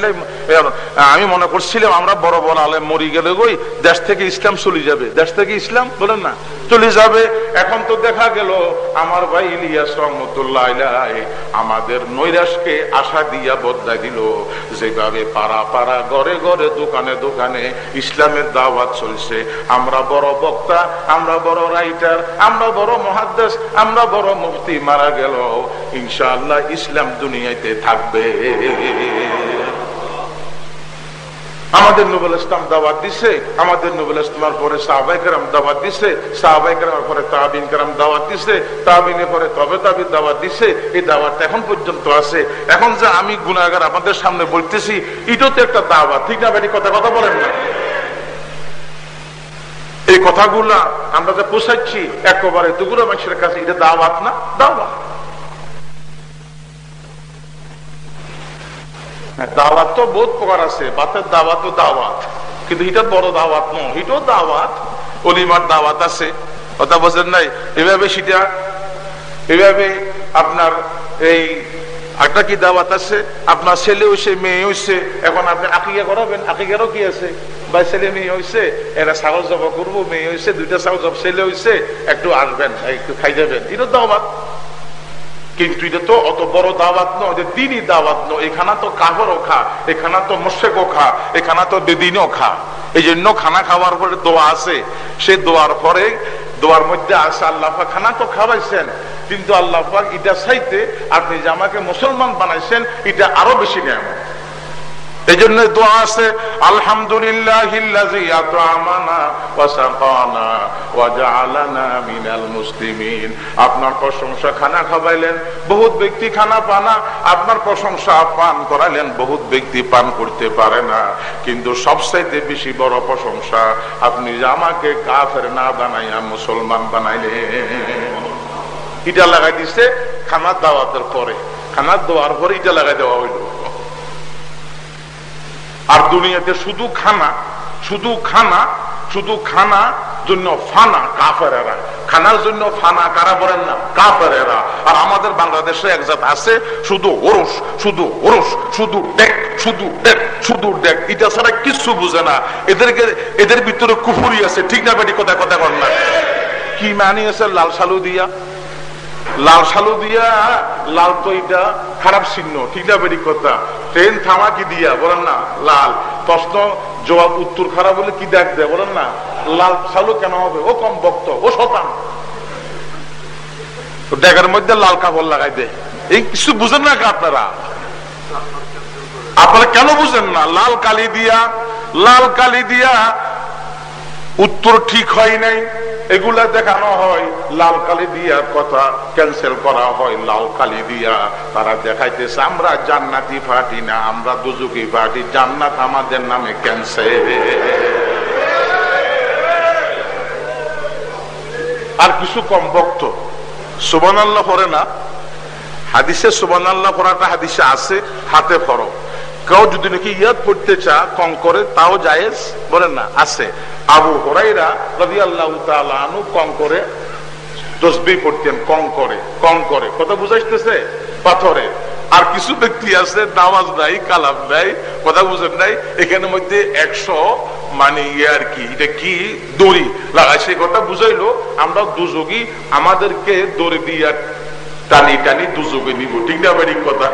আমি মনে করছিলাম, আমরা বড় বড় আলে মরি গেলে গই দেশ থেকে ইসলাম চলে যাবে। দেশ থেকে ইসলাম? বলেন না। চলে যাবে। এখন তো দেখা গেল, আমার ভাই ইলিয়াস রহমতুল্লাহ আমাদের নৈরাসকে আশা দিয়া বদলা দিল। যেভাবে পাড়া পাড়া, ঘরে ঘরে, দোকানে দোকানে ইসলামের দাওয়াত চলছে। আমরা বড় বক্তা, আমরা বড় রাইটার, আমরা বড় মহাদ্দেশ, আমরা বড় মুফতি মারা গেল। ইনশাআল্লাহ ইসলাম দুনিয়াতে থাকবে। আমাদের নবুল ইসলাম দাওয়াত দিছে, আমাদের নবুল ইসলামের পরে সাহবাই কারাম দাওয়াত দিছে সাহবাই কারামের পরে তাবিন কারাম দাওয়াত দিছে, তাবিনের পরে তবে তাবিন দাওয়াত দিছে, এই দাওয়াত এখন পর্যন্ত আছে। এখন যে আমি গুণাগার আপনাদের সামনে বলতেছি, এটাও তো একটা দাওয়াত, ঠিক না বেটি কথা কথা বলেন না। এই কথাগুলা আমরা যে পোষাচ্ছি, একেবারে দুগুলো মানুষের কাছে এটা দাওয়াত না, দাওয়াত। দাওয়াত তো বহুত প্রকার আছে। বাতের দাওয়াত তো দাওয়াত। কিন্তু এটা বড় দাওয়াত নয়, এটাও দাওয়াত। অলিমার দাওয়াত আছে। কথা বোঝেন নাই? এভাবে সেটা, এভাবে আপনার এই একটা কি দাওয়াত আছে? আপনার ছেলে হয়েছে মেয়ে হয়েছে এখন আপনি আকিয়া করাবেন, আকিকারও কি আছে? বা ছেলে, মেয়ে হয়েছে এরা ছাগল জবা করব, মেয়ে হয়েছে দুইটা ছাগল জব, ছেলে হয়েছে একটু আসবেন, একটু খাই যাবেন। এটা দাওয়াত। কিন্তু এটা তো অত বড় দাওয়াত নয়, যে দিনই দাওয়াত নয়। এখানে তো কাহরও খা, এখানে তো মোশেকও খা, এখানে তো বেদিনও খা। এই জন্য খানা খাওয়ার পরে দোয়া আছে। সে দোয়ার পরে, দোয়ার মধ্যে আসে আল্লাহ খানা তো খাওয়াইছেন। কিন্তু আল্লাহ এটা সাইতে আপনি যে আমাকে মুসলমান বানাইছেন, এটা আরও বেশি নেয় এই জন্য দোয়া আছে আলহামদুলিল্লাহ আপনার প্রশংসা খানা খাবাইলেন বহুত ব্যক্তি খানা পানা। আপনার প্রশংসা পান করাইলেন, বহুত ব্যক্তি পান করতে পারে না। কিন্তু সবচাইতে বেশি বড় প্রশংসা, আপনি আমাকে কাফের না বানাইয়া মুসলমান বানাইলেন। ইটা লাগাই দিছে খানার দাওয়াতের পরে। খানার দেওয়ার পরে ইটা লাগাই দেওয়া হইল। আর দুনিয়াতে শুধু খানা শুধু খানা শুধু খানা জন্য ফানা কাফেরা খানার জন্য ফানা কারা বলেন না? কাফেরা আর আমাদের বাংলাদেশে এক জাত আছে, শুধু ওরস শুধু ওরস, শুধু ডেক শুধু ডেক শুধু ডেক। এটা ছাড়া কিছু বুঝে না। এদেরকে, এদের ভিতরে কুফুরি আছে, ঠিক না বেটি, কথা কথা কর না। কি মানিয়েছে লাল সালু দিয়া? লাল সালু দিয়া, লাল তো এটা খারাপ চিহ্ন ঠিক না বেরি কথা। ট্রেন থামা কি দিয়া, বলেন না, লাল। প্রশ্ন, জবাব উত্তর খারাপ বলে কি দেখ দেয়, বলেন না? লাল সালু কেন হবে? ও কম বক্ত ও শতান। ডেগার মধ্যে লাল কাপড় লাগাই দেয় এই কিছু বুঝেন না আপনারা? আপনারা কেন বুঝেন না? লাল কালি দিয়া, লাল কালি দিয়া উত্তর ঠিক হয় নাই। এগুলা দেখানো হয় লাল কালি দিয়া কথা ক্যান্সেল করা হয় লাল কালি দিয়া তারা দেখাইতেছে, আমরা জান্নাতি পার্টি না, আমরা দুজুকি পার্টি, জান্নাত আমাদের নামে ক্যান্সেল আর কিছু কম বক্ত সুবান আল্লাহ করে না। হাদিসে সুবান আল্লাহ করাটা হাদিসে আছে, হাতে ফরক কেউ যদি নাকি ইয়াদ পড়তে চা কম করে, তাও জায়েজ বলেন না, আছে। আবু হরাইরা রবি আল্লাহ আনু কম করে, তসবি পড়তেন, কম করে কম করে। কথা বুঝাইতেছে? পাথরে। আর কিছু ব্যক্তি আছে, নামাজ নাই, কালাম নাই, কথা বুঝেন নাই এখানে মধ্যে একশো মানে ইয়ে আর কি, এটা কি? দড়ি। লাগাই সেই কথা বুঝাইলো, আমরা দুযোগী আমাদেরকে দড়ি দিয়ে টানি টানি দুযোগে নিব। ঠিক না বাড়ির কথা?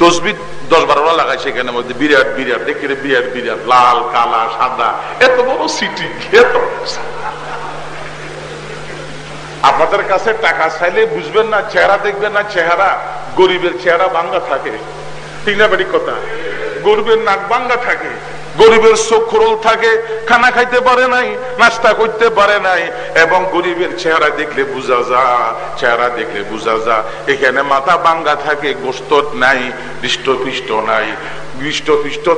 তসবি দশ বারোটা লাগায় সেখানে মধ্যে, বিরাট বিরাট দেখে বিরাট বিরাট, লাল, কালা, সাদা, এত বড় সিটি এত আপনাদের কাছে টাকা চাইলে বুঝবেন না, চেহারা দেখবেন না, চেহারা গরিবের চেহারা বাংলা থাকে। ঠিক বাড়ি কথা গরিবের নাক বাঙ্গা থাকে, গরিবের চোখ খোরল থাকে, খানা খাইতে পারে নাই, নাস্তা করতে পারে নাই, এবং গরিবের চেহারা দেখলে বুঝা যা, চেহারা দেখলে বুঝা যা। এখানে মাথা বাঙ্গা থাকে গোস্ত নাই হৃষ্টপৃষ্ট নাই।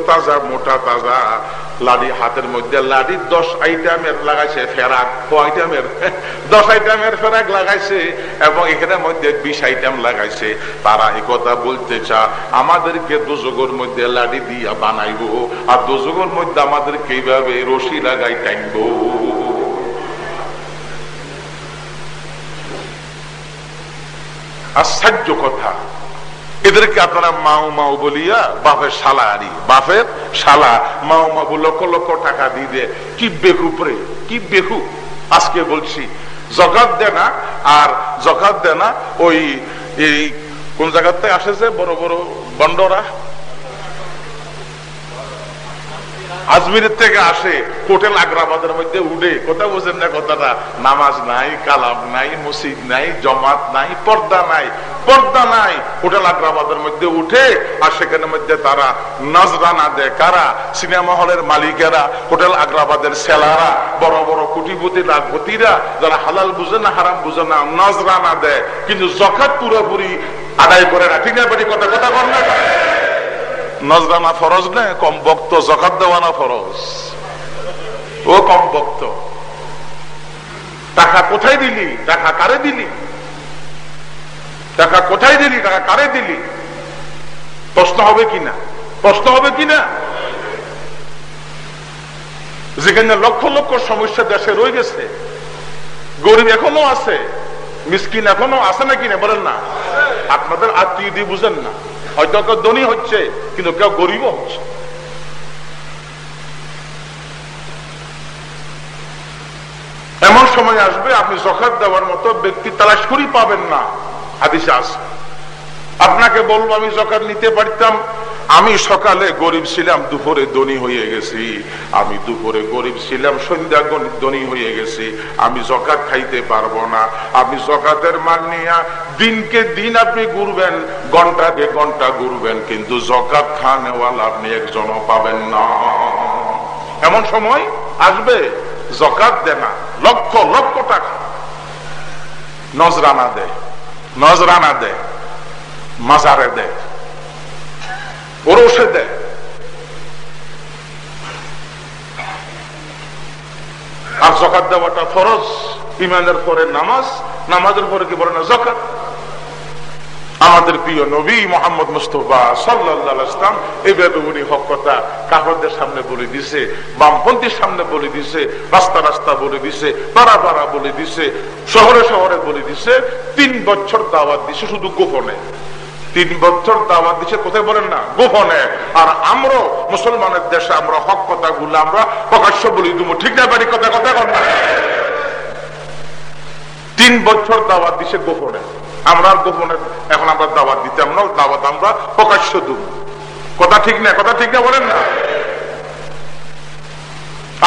তাজা মোটা তাজা লাডি হাতের মধ্যে দশ লাগাইছে ফেরাক, ক দশ ফেরাক লাগাইছে এবং মধ্যে বিশ লাগাইছে। তারা এই কথা বলতে চা আমাদেরকে দুযোগের মধ্যে লাডি দিয়া বানাইবো আর দুযোগের মধ্যে আমাদেরকে এইভাবে রশি লাগাই টাইনবো। আশ্চর্য কথা। এদেরকে আপনারা মাও মাও বলিয়া বাপের শালা আনি বাপের শালা, মাও মা লক্ষ লক্ষ টাকা দিয়ে কি বেকু পরে, কি বেকু? আজকে বলছি, জকাত দেনা আর জকাত দেনা ওই কোন জায়গাতে আসেছে বড় বড় বন্ডরা? আজমিরের থেকে আসে হোটেল আগ্রাবাদের মধ্যে উঠে, কথা বোঝেন না কথাটা? নামাজ নাই, কালাম নাই, মসজিদ নাই, জমাত নাই, পর্দা নাই পর্দা নাই। হোটেল আগ্রাবাদের মধ্যে উঠে, আর সেখানে মধ্যে তারা নজরানা দেয়। কারা? সিনেমা হলের মালিকেরা, হোটেল আগ্রাবাদের সেলারা, বড় বড় কুটিপতি লাখপতিরা যারা হালাল বুঝে না হারাম বুঝে না, নজরানা দেয়। কিন্তু জখাত পুরোপুরি আদায় করে না। ঠিক না কথা কথা কর না। নজরানা ফরজ নে, কম বক্ত জকাত দেওয়ানা ফরজ। ও কম বক্ত। টাকা কোথায় দিলি? টাকা কারে দিলি? টাকা কোথায় দিলি? টাকা কারে দিলি? প্রশ্ন হবে কিনা প্রশ্ন হবে কিনা যেখানে লক্ষ লক্ষ সমস্যা দেশে রয়ে গেছে, গরিব এখনও আছে। মিসকিন এখনও আছে না? কিনে বলেন না। আপনাদের আত্মীয় দিয়ে বুঝেন না। হয়তো কেউ ধনী হচ্ছে, কিন্তু কেউ গরিব হচ্ছে। এমন সময় আসবে, আপনি জখাত দেওয়ার মতো ব্যক্তি তালাশ করি পাবেন না। হাদিসে আসবে আপনাকে বলব, আমি জকাত নিতে পারতাম, আমি সকালে গরিব ছিলাম, দুপুরে ধনী হয়ে গেছি। আমি দুপুরে গরিব ছিলাম, সন্ধ্যা ধনী হয়ে গেছি। আমি জকাত খাইতে পারব না। আপনি জকাতের মান নিয়ে দিনকে দিন আপনি ঘুরবেন, ঘন্টাকে ঘণ্টা ঘুরবেন, কিন্তু জকাত খানেওয়ালা আপনি একজনও পাবেন না। এমন সময় আসবে, জকাত দে না, লক্ষ লক্ষ টাকা। নজরানা দেয় নজরানা দেয় মাজারে দেয় ওরসে দেয় আর জকাত দেওয়াটা ফরজ ইমানের পরে নামাজ, নামাজের পরে কি বলে না জকাত আমাদের প্রিয় নবী মোহাম্মদ মুস্তফা সাল্লাম এইভাবে উনি হক কথা কাহরদের সামনে বলে দিছে, বামপন্থীর সামনে বলে দিছে, রাস্তা রাস্তা বলে দিছে, পাড়া পাড়া বলে দিছে, শহরে শহরে বলে দিছে, তিন বছর দাওয়াত দিছে শুধু গোপনে। তিন বছর দাওয়াত দিচ্ছে কোথায় বলেন না? গোপনে। আর আমরা মুসলমানের দেশে আমরা হক কথা গুলো আমরা প্রকাশ্য বলি দিব। ঠিক না, বাড়ি কথা কথা কথা তিন বছর দাওয়াত দিছে গোপনে। আমরা গোপনে এখন আমরা দাওয়াত দিতাম না, দাওয়াত আমরা প্রকাশ্য দেব। কথা ঠিক না, কথা ঠিক না বলেন না?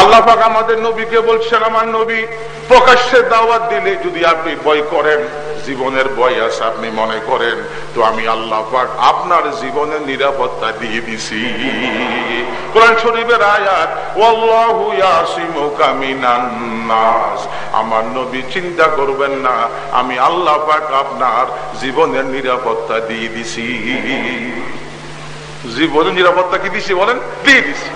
আল্লাহ আমাদের নবীকে বলছেন, আমার নবী প্রকাশ্যে দাওয়াত দিলে যদি আপনি বয় করেন, জীবনের বয় আছে আপনি মনে করেন, তো আমি আল্লাহ আপনার জীবনের নিরাপত্তা দিয়ে দিছি। কোরআন শরীফের আয়াত আমার নবী চিন্তা করবেন না, আমি আল্লাহ পাক আপনার জীবনের নিরাপত্তা দিয়ে দিছি। জীবনের নিরাপত্তা কি দিছি বলেন? দিয়ে দিছি।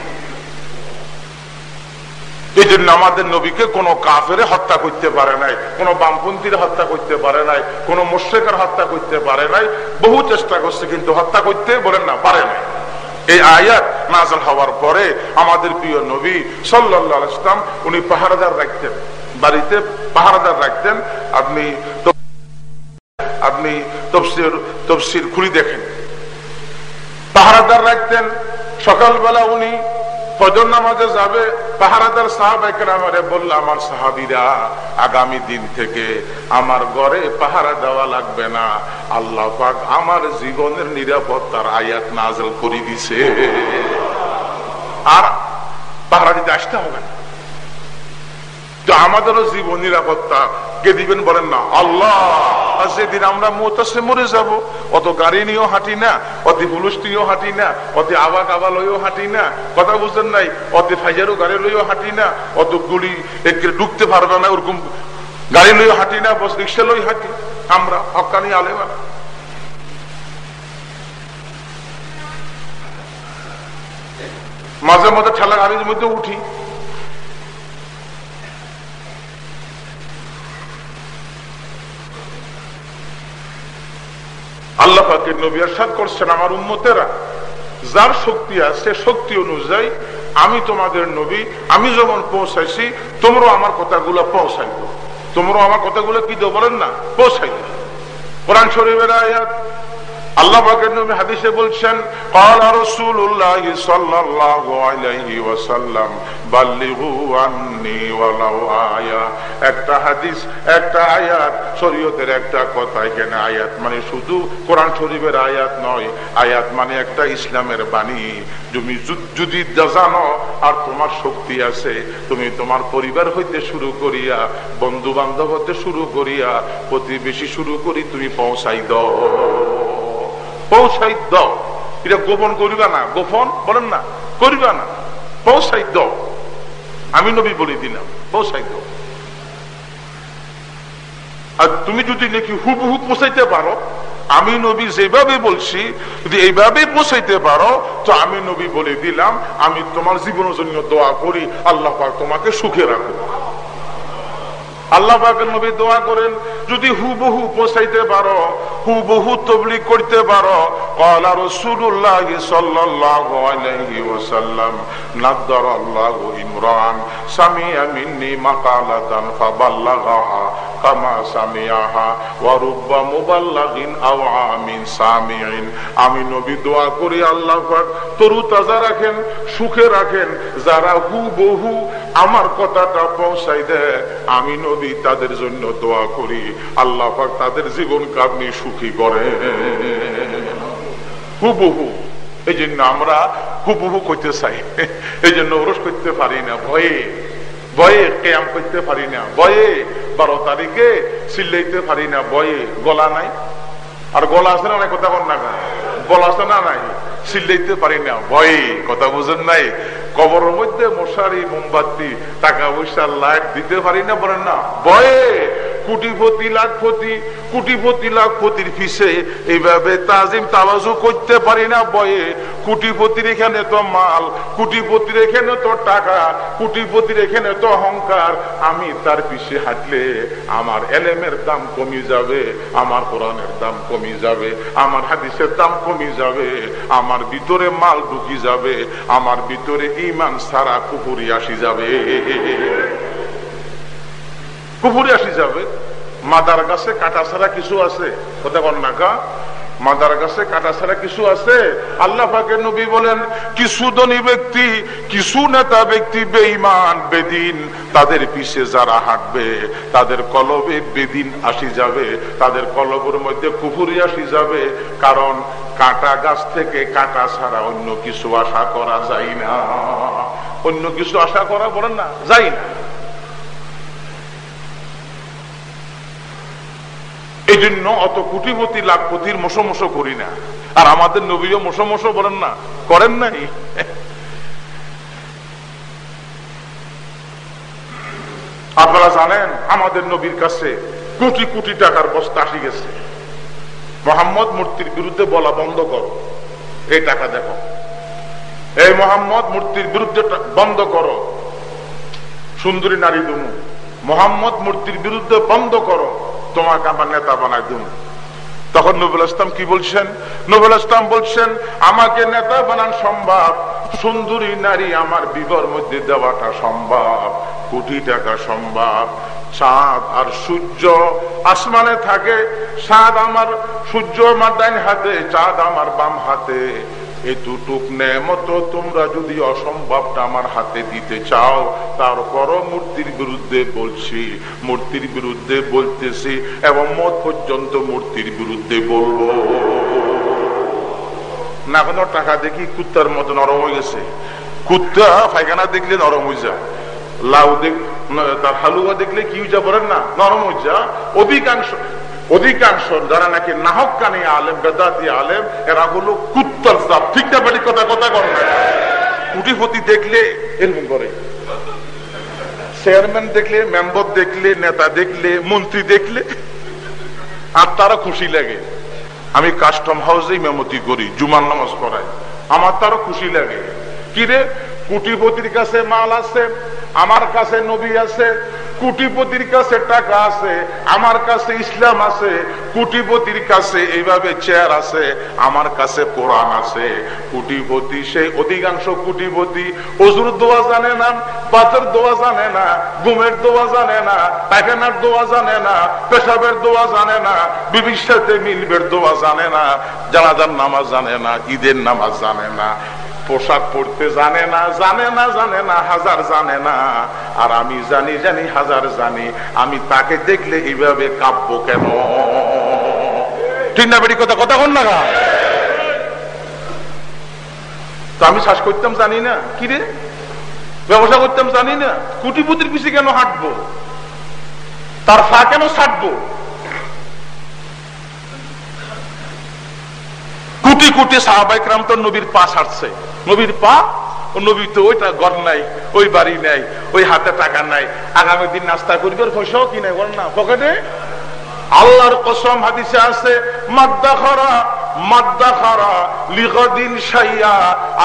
এই জন্য আমাদের নবীকে কোনো কাফের হত্যা করতে পারে নাই, কোনো বামপন্থীর হত্যা করতে পারে নাই, কোনো মুশ্রেকের হত্যা করতে পারে নাই। বহু চেষ্টা করছে কিন্তু হত্যা করতে বলেন না, পারে নাই। এই আয়াত নাজল হওয়ার পরে আমাদের প্রিয় নবী সাল্লাহ ইসলাম উনি পাহারাদার রাখতেন, বাড়িতে পাহারাদার রাখতেন। আপনি আপনি তফসির তফসির খুলি দেখেন। পাহারাদার রাখতেন। সকালবেলা উনি ফজর নামাজে যাবে, পাহারাদার সাহাব একরামারে বলল, আমার সাহাবিরা, আগামী দিন থেকে আমার ঘরে পাহারা দেওয়া লাগবে না। আল্লাহ পাক আমার জীবনের নিরাপত্তার আয়াত নাজল করে দিছে। আর পাহারা দিতে আসতে হবে না। তো আমাদেরও জীবন নিরাপত্তা কে দিবেন বলেন না। আল্লাহ যেদিন আমরা মোতাসে মরে যাব। অত গাড়ি নিয়েও হাঁটি না, অতি নিয়েও হাঁটি না, অতি আবা কাবা লইও হাঁটি না, কথা বুঝছেন নাই? অতি ফাইজারও গাড়ি লইও হাঁটি না, অত গুলি ঢুকতে পারবে না, ওরকম গাড়ি লইও হাঁটি না, বস রিক্সা লই হাঁটি। আমরা হকানি আলেমানা মাঝে মাঝে ঠেলা গাড়ির মধ্যে উঠি। আল্লাহ নবী আসাদ করছেন আমার উন্মতেরা যার শক্তি আছে, শক্তি অনুযায়ী আমি তোমাদের নবী, আমি যখন পৌঁছাইছি, তোমরাও আমার কথাগুলো পৌঁছাইব তোমরাও আমার কথাগুলো কি দেবো বলেন না? পৌঁছাই কোরআন শরীফের আয়াত আল্লাহ পাকের নবী হাদিসে বলছেন قال رسول الله صلى الله عليه وسلم بلغوا عني ولو آية একটা হাদিস একটা আয়াত শরীয়তের একটা কথা এখানে আয়াত মানে শুধু কোরআন শরীফের আয়াত নয় আয়াত মানে একটা ইসলামের বাণী তুমি যদি জানো আর তোমার শক্তি আছে তুমি তোমার পরিবার হইতে শুরু করিয়া বন্ধু বান্ধব হতে শুরু করিয়া প্রতিবেশী শুরু করি তুমি পৌঁছাই দাও পৌঁছাই দাও। এটা গোপন করিবা না। গোপন? বলেন না। করিবা না। পৌঁছাই দাও। আমি নবী বলে দিলাম, পৌঁছাই দাও। আর তুমি যদি নাকি হুবহু পোষাইতে পারো, আমি নবী যেভাবে বলছি, যদি এইভাবে পোষাইতে পারো, তো আমি নবী বলে দিলাম, আমি তোমার জীবনের জন্য দোয়া করি, আল্লাহ তোমাকে সুখে রাখো আল্লাহ নবী দোয়া করেন, যদি হুবহু পোসাইতে পারো, হুবহু তবলি করতে পারো কলা রসুল্লাহ ইমরান আমি নবী দোয়া করি আল্লাহ তরু তাজা রাখেন, সুখে রাখেন, যারা হু বহু আমার কথাটা পৌঁছাই দেয় আমি নবী তাদের জন্য দোয়া করি। আল্লাহ তাদের জীবন কাপনি সুখী করে হুবহু। এই জন্য আমরা হুবহু করতে চাই। এই জন্য ওরস করতে পারি না। ভয়ে। ভয়ে কেয়াম করতে পারি না। ভয়ে বারো তারিখে চিল্লাইতে পারি না। ভয়ে। গলা নাই। আর গলা আছে না কথা বল না গলা আছে না নাই? চিল্লাইতে পারি না। ভয়ে। কথা বুঝেন নাই? কবরের মধ্যে মশারি, মোমবাতি, টাকা পয়সা, লাইট দিতে পারি না, বলেন না? ভয়ে কুটিপতি, লাখপতি, কুটিপতি, লাখপতির ফিসে এইভাবে তাজিম তাবাজু করতে পারি না বয়ে কুটিপতির এখানে তো মাল, কুটিপতির এখানে তো টাকা, কুটিপতির এখানে তো অহংকার। আমি তার পিছে হাঁটলে আমার এলেমের দাম কমে যাবে, আমার কোরআনের দাম কমে যাবে, আমার হাদিসের দাম কমে যাবে, আমার ভিতরে মাল ঢুকি যাবে, আমার ভিতরে ইমান সারা কুপুরি আসি যাবে। কুপুরি আসি যাবে। মাদার গাছে কাটা ছাড়া কিছু আছে। কথা নাকা মাদার গাছে কাটা ছাড়া কিছু আছে? আল্লাহ নবী বলেন, কিছু ধনী ব্যক্তি, কিছু নেতা ব্যক্তি বেঈমান, বেদিন, তাদের পিছে যারা হাঁটবে, তাদের কলবে বেদিন আসি যাবে, তাদের কলবের মধ্যে কুপুরি আসি যাবে, কারণ কাটা গাছ থেকে কাটা ছাড়া অন্য কিছু আশা করা যায় না। অন্য কিছু আশা করা বলেন না যাই না। এই জন্য অত কুটিপতি লাখপতির মশো করি না। আর আমাদের নবীও মশো মশো বলেন না। করেন নাই? আপনারা জানেন, আমাদের নবীর কাছে কোটি কোটি টাকার বস্তা আসি গেছে। মোহাম্মদ মূর্তির বিরুদ্ধে বলা বন্ধ করো। এই টাকা দেখো। এই মোহাম্মদ মূর্তির বিরুদ্ধে বন্ধ করো। সুন্দরী নারী দুমু, মোহাম্মদ মূর্তির বিরুদ্ধে বন্ধ করো। তোমাকে আমার নেতা বানাই দিন তখন নবুল ইসলাম কি বলছেন? নবুল ইসলাম বলছেন, আমাকে নেতা বানান সম্ভব, সুন্দরী নারী আমার বিবর মধ্যে দেওয়াটা সম্ভব, কোটি টাকা সম্ভব। চাঁদ আর সূর্য আসমানে থাকে, চাঁদ আমার সূর্য আমার ডাইন হাতে, চাঁদ আমার বাম হাতে। এতটুক নেমত তোমরা যদি অসম্ভবটা আমার হাতে দিতে চাও তারপরও মূর্তির বিরুদ্ধে বলছি, মূর্তির বিরুদ্ধে বলতেছি এবং মত পর্যন্ত মূর্তির বিরুদ্ধে বলব। না কোনো টাকা দেখি কুত্তার মতো নরম হয়ে গেছে। কুত্তা পায়খানা দেখলে নরম হয়ে যায়। লাউ দেখ তার হালুয়া দেখলে কি যা বলেন না? নরম হয়ে যা অধিকাংশ অধিকাংশ যারা নাকি নাহক কানি আলেম, বেদাতি আলেম, এরা হলো কুত্তর জাত ঠিক না বাড়ি কথা কথা করে না। কুটিপতি দেখলে এরকম করে। চেয়ারম্যান দেখলে, মেম্বার দেখলে, নেতা দেখলে, মন্ত্রী দেখলে, আর তারা খুশি লাগে। আমি কাস্টম হাউসে মেমতি করি, জুমার নামাজ করাই আমার তারও খুশি লাগে। কিরে কুটিপতির কাছে মাল আছে, আমার কাছে নবী আছে কুটিপতির কাছে টাকা আছে, আমার কাছে ইসলাম আছে, কুটিপতির কাছে এইভাবে চেয়ার আছে, আমার কাছে কোরআন আছে। কুটিপতি সেই অধিকাংশ কুটিপতি অজুর দোয়া জানে না পাথর দোয়া জানে না গুমের দোয়া জানে না, পায়খানার দোয়া জানে না, পেশাবের দোয়া জানে না, বিবির সাথে মিলবের দোয়া জানে না, জানাজার নামাজ জানে না, ঈদের নামাজ জানে না। পোশাক পড়তে জানে না জানে না জানে না, হাজার জানে না। আর আমি জানি জানি, হাজার জানি, আমি তাকে দেখলে এইভাবে কাব্য কেন? ঠিক না বেটি কথা কথা কন না? তো আমি শ্বাস করতাম জানি না। কি রে? ব্যবসা করতাম জানি না। কুটিপুতির পিছিয়ে কেন হাঁটবো? তার ফা কেন ছাড়বো কোটি সাহাবাইকরাম তো নবীর পা ছাড়ছে। নবীর পা? নবী তো ওইটা ঘর নাই, ওই বাড়ি নাই, ওই হাতে টাকা নাই। আগামী দিন নাস্তা করবে পয়সাও কি নাই, বল না, পকেটে? আল্লাহর কসম হাদিসে আছে, মাদ্দা খরা মাদ্দা খরা লিগদিন সাইয়া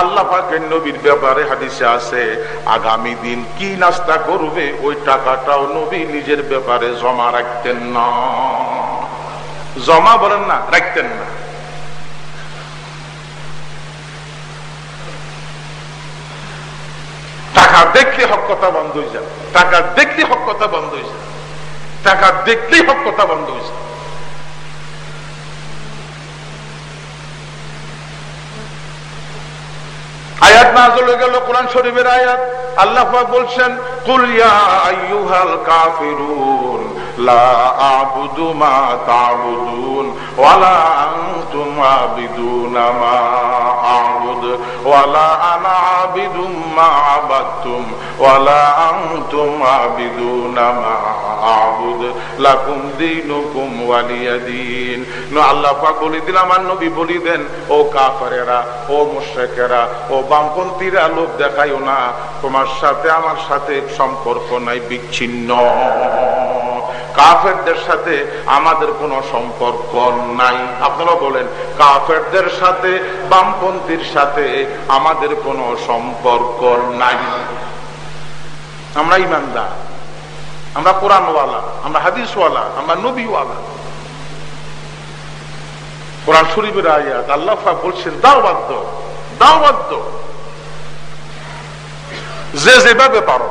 আল্লাহ পাকের নবীর ব্যাপারে হাদিসে আছে, আগামী দিন কি নাস্তা করবে, ওই টাকাটাও নবী নিজের ব্যাপারে জমা রাখতেন না। জমা বলেন না, রাখতেন না। টাকা দেখলে হক কথা বন্ধ হয়ে যায় টাকা দেখলে হক কথা বন্ধ হয়ে যায় টাকা দেখলেই হক কথা বন্ধ হয়ে যায় আয়াত নাজল হয়ে গেল কোরআন শরীফের আয়াত। আল্লাহ বলছেন ওয়ালিয়া আল্লাহ বলে দিলেন আমার নবী বলি দেন, ও কাফেরেরা, ও মুশরিকেরা, ও বামপন্থীরা লোক দেখাইও না। তোমার সাথে আমার সাথে সম্পর্ক নাই, বিচ্ছিন্ন। কাফেরদের সাথে আমাদের কোনো সম্পর্ক নাই। আপনারা বলেন, কাফেরদের সাথে, বামপন্থীর সাথে আমাদের কোনো সম্পর্ক নাই। আমরা ইমানদার, আমরা কোরআনওয়ালা, আমরা হাদিসওয়ালা, আমরা নবীওয়ালা। কোরআন শরীফের আয়াত, আল্লাহ বলছেন দাও। বাধ্য যে যেভাবে পারো।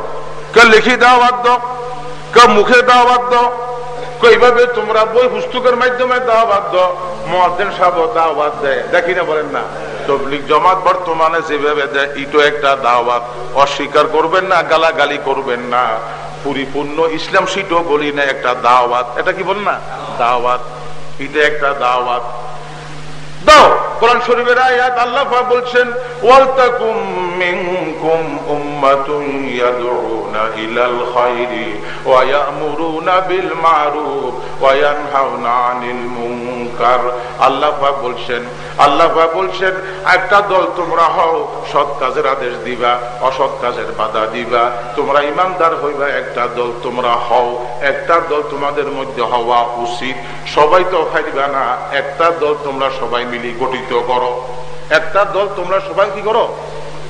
কে লিখি কে মুখে তোমরা বই পুস্তকের মাধ্যমে সাহেব দেয়। দেখি না বলেন না জমাত বর্তমানে যেভাবে ইটো একটা দাওয়াত। অস্বীকার করবেন না, গালাগালি করবেন না। পরিপূর্ণ ইসলাম সিটও বলি না, একটা দাওয়াত। এটা কি বলেন না? দাওয়াত। এটা একটা দাওয়াত। দাও। কোরআন শরীফের আয়াত আল্লাহ বলছেন ওয়ালতাকুম মিনকুম ইলাল খায়রি ওয়া ইয়ামুরুনা বিল মারুফ ওয়া ইয়ানহাউনা আনিল মুনকার আল্লাহ বলছেন আল্লাহ বলছেন, একটা দল তোমরা হও, সৎ কাজের আদেশ দিবা, অসৎ কাজের বাধা দিবা। তোমরা ইমানদার হইবা, একটা দল তোমরা হও, একটা দল তোমাদের মধ্যে হওয়া উচিত। সবাই তো ফাইবা না, একটা দল তোমরা সবাই মিলি গঠিত করো। একটা দল তোমরা সবাই কি করো?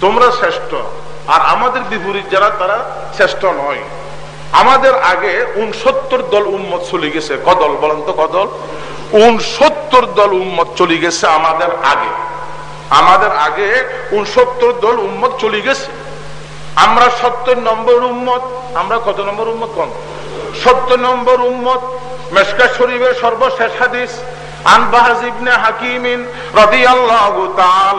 তোমরা শ্রেষ্ঠ। আর আমাদের বিপরীত যারা, তারা শ্রেষ্ঠ নয়। আমাদের আগে উনসত্তর দল উন্মত চলে গেছে। কদল, বলেন তো কদল। উনসত্তর দল উন্মত চলে গেছে আমাদের আগে। আমাদের আগে উনসত্তর দল উন্মত চলে গেছে। আমরা সত্তর নম্বর উন্মত আমরা কত নম্বর উন্মত কম সত্তর নম্বর উন্মত মেসকা শরীফের সর্বশেষ হাদিস। আনবাহাজ হাকিমিন রবি আল্লাহ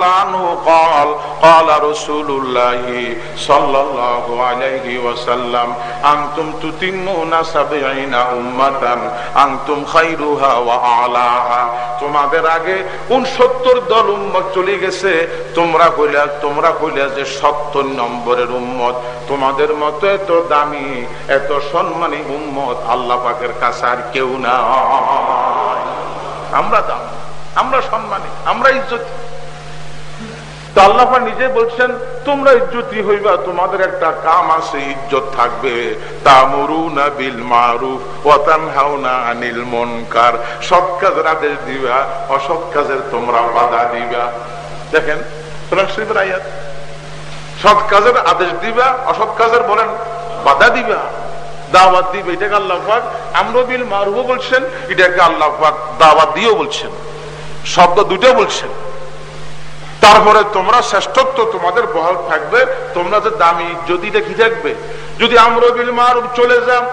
تعالى عنه قال قال رسول الله صلى الله عليه وسلم أنتم تتمون سبعين أمة أنتم خيرها وأعلاها তোমাদের আগে উনসত্তর দল উম্মত চলে গেছে তোমরা কইলা তোমরা কইলা যে সত্তর নম্বরের উম্মত তোমাদের মতো এত দামি এত সম্মানী উম্মত আল্লাহ পাকের কাছে আর কেউ না আমরা দাম আমরা সম্মানী আমরা ইজ্জত আল্লাহ নিজে বলছেন, তোমরা ইজ্জতি হইবা, তোমাদের একটা কাম আছে, ইজ্জত থাকবে। বিল মারুফ সৎ কাজের আদেশ দিবা, অসৎ কাজের তোমরা বাধা দিবা। দেখেন সৎ কাজের আদেশ দিবা, অসৎ কাজের বলেন, বাধা দিবা, দাওয়াত দিবে, এটাকে আল্লাহ পাক আমরবিল মারুফ বলছেন, এটাকে আল্লাহ দাওয়াত দিয়েও বলছেন। শব্দ দুটো বলছেন। তারপরে তোমরা শ্রেষ্ঠত্ব তোমাদের বহাল থাকবে, তোমরা যে দামি, যদি কি থাকবে যদি আমরবিল চলে যাও,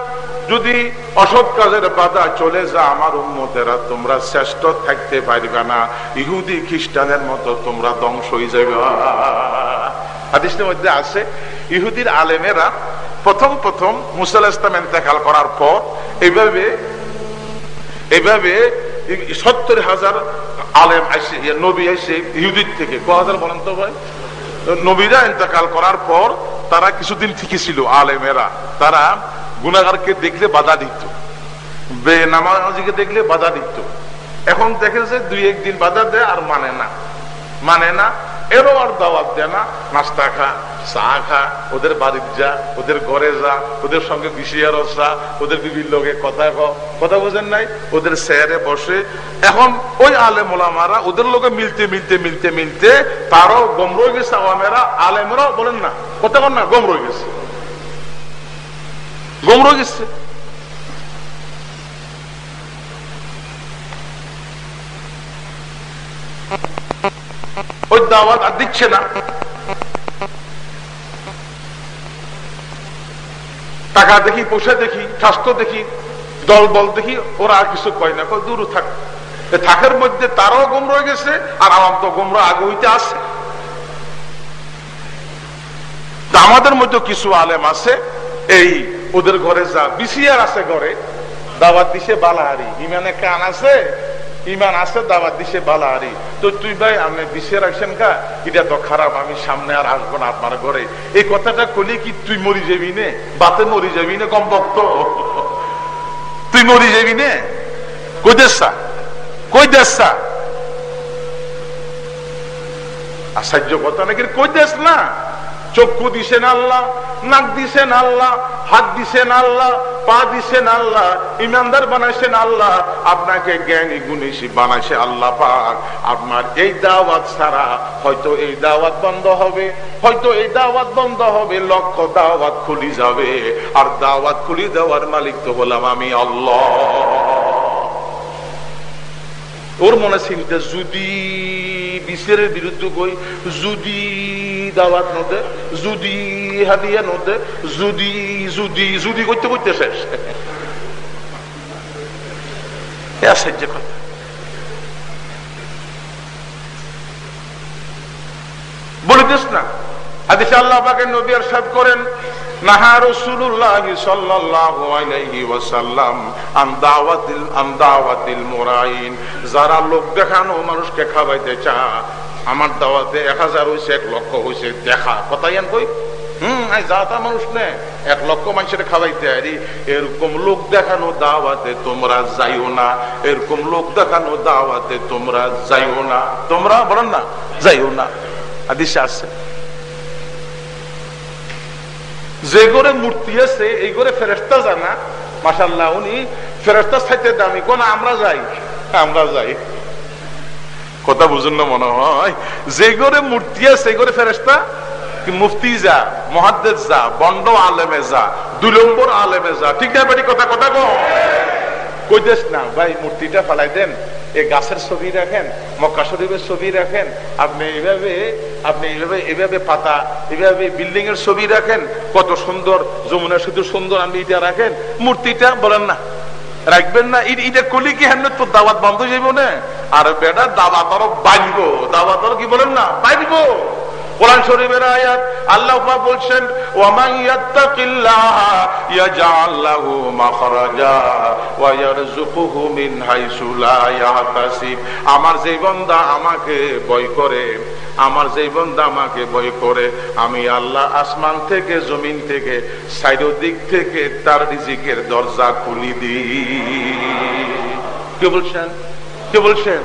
যদি অসৎ কাজের বাধা চলে যা আমার উন্মতেরা তোমরা শ্রেষ্ঠ থাকতে পারবে না। ইহুদি খ্রিস্টানের মতো তোমরা ধ্বংস হয়ে যাবে হাদিসের মধ্যে আছে, ইহুদির আলেমেরা প্রথম প্রথম মুসাল ইসলাম এতেকাল করার পর এইভাবে এইভাবে সত্তর হাজার আলেম আসে নবী আসে ইহুদির থেকে। ক হাজার বলেন তো ভাই? নবীরা ইন্তকাল করার পর তারা কিছুদিন থেকে ছিল আলেমেরা। তারা গুনাগারকে দেখলে বাধা দিত। বে নামাজিকে দেখলে বাধা দিত। এখন দেখেন যে দুই একদিন বাধা দেয় আর মানে না। মানে না? এরও আর দাওয়াত দেয় না। নাস্তা খা, চা খা, ওদের বাড়ির যা, ওদের ঘরে যা, ওদের সঙ্গে বিষিয়া রসা ওদের বিভিন্ন লোকে কথা কথা বোঝেন নাই? ওদের চেয়ারে বসে। এখন ওই আলে মোলামারা ওদের লোকে মিলতে মিলতে মিলতে মিলতে তারও গম রয়ে গেছে আওয়ামেরা। আলেমেরাও বলেন না, কথা বল না, গম রয়ে গেছে। গম রয়ে গেছে। দাওয়াত আর দিচ্ছে না। টাকা দেখি, পয়সা দেখি, স্বাস্থ্য দেখি দল বল দেখি, ওরা আর কিছু কয় না দূর থাক। থাকের মধ্যে তারাও গুম রয়ে গেছে, আর আমার তো গুমরা আগে হইতে আসে আমাদের মধ্যে কিছু আলেম আছে, এই ওদের ঘরে যা, বিসিআর আছে ঘরে, দাওয়াত দিছে বালাহারি। ইমানে কান আছে ইমান আছে, দাওয়াত দিছে বালাহারি তো তুই ভাই আপনি দিছে রাখছেন কা? এটা তো খারাপ, আমি সামনে আর আসব না আপনার ঘরে। এই কথাটা কলি কি তুই মরি যাবি নে? বাতে মরি যাবি নে, কম বক্ত তুই মরি যাবি নে? কই দেশা কই দেশা আশ্চর্য কথা নাকি? কই দেশ না? চক্ষু দিছেন আল্লাহ, নাক দিছেন আল্লাহ, হাত দিছেন আল্লাহ, পা দিছেন আল্লাহ, ইমানদার বানাইছেন আল্লাহ, আপনাকে জ্ঞানী গুণীষী বানাইছে আল্লাহ পাক। আপনার এই দাওয়াত ছাড়া হয়তো এই দাওয়াত বন্ধ হবে, হয়তো এই দাওয়াত বন্ধ হবে, লক্ষ দাওয়াত খুলি যাবে। আর দাওয়াত খুলি দেওয়ার মালিক তো বললাম আমি আল্লাহ। ওর মনে চিন্তা, যদি বিশ্বের বিরুদ্ধে কই যদি দাওয়াত নদে যদি হাদিয়া নদে যদি যদি যদি করতে করতে শেষ। আশ্চর্য কথা। বলিতেস না। হাদিস আল্লাহ পাকে নবী আর সাহেব করেন নাহা যারা লোক দেখানো মানুষকে খাওয়াইতে চা আমার দাওয়াতে এক হাজার হয়েছে এক লক্ষ হয়েছে দেখা। কথাই আন কই? হম যা তা মানুষ নে, এক লক্ষ মানুষের খাওয়াইতে আরি। এরকম লোক দেখানো দাওয়াতে তোমরা যাইও না। এরকম লোক দেখানো দাওয়াতে তোমরা যাইও না। তোমরা বলেন না, যাইও না। আদিশ আছে। যে করে মূর্তি আছে, এই করে ফেরেস্তা জানা মাসাল্লাহ উনি ফেরেস্তা সাইতে দামি। কোন আমরা যাই। আমরা যাই। কথা বুঝুন না মনে হয়। যে করে মূর্তি আছে সেই করে ফেরেস্তা মুফতি যা, মহাদ্দেশ যা, বন্ড আলেমে যা, দুই নম্বর আলেমে যা। ঠিক না বাড়ি কথা কথা কো কইতেস না, ভাই, মূর্তিটা ফালাই দেন। এই গাছের ছবি রাখেন মক্কা শরীফের ছবি রাখেন আপনি এইভাবে আপনি এইভাবে এইভাবে পাতা, এইভাবে বিল্ডিং এর ছবি রাখেন কত সুন্দর, যমুনা শুধু সুন্দর, আপনি এটা রাখেন, মূর্তিটা বলেন না, রাখবেন না এটা করলে কি হেন তোর দাওয়াত বন্ধ যাইব না? আর বেটা, দাওয়াত আরও বাঁচব দাওয়াত আরও কি বলেন না বাঁচব কোরআন শরীফের আয়াত, আল্লাহ বলছেন আমার যে বান্দা আমাকে ভয় করে, আমার যে বান্দা আমাকে ভয় করে, আমি আল্লাহ আসমান থেকে, জমিন থেকে সাইড দিক থেকে তার রিজিকের দরজা খুলি দিই। কে বলছেন? কে বলছেন?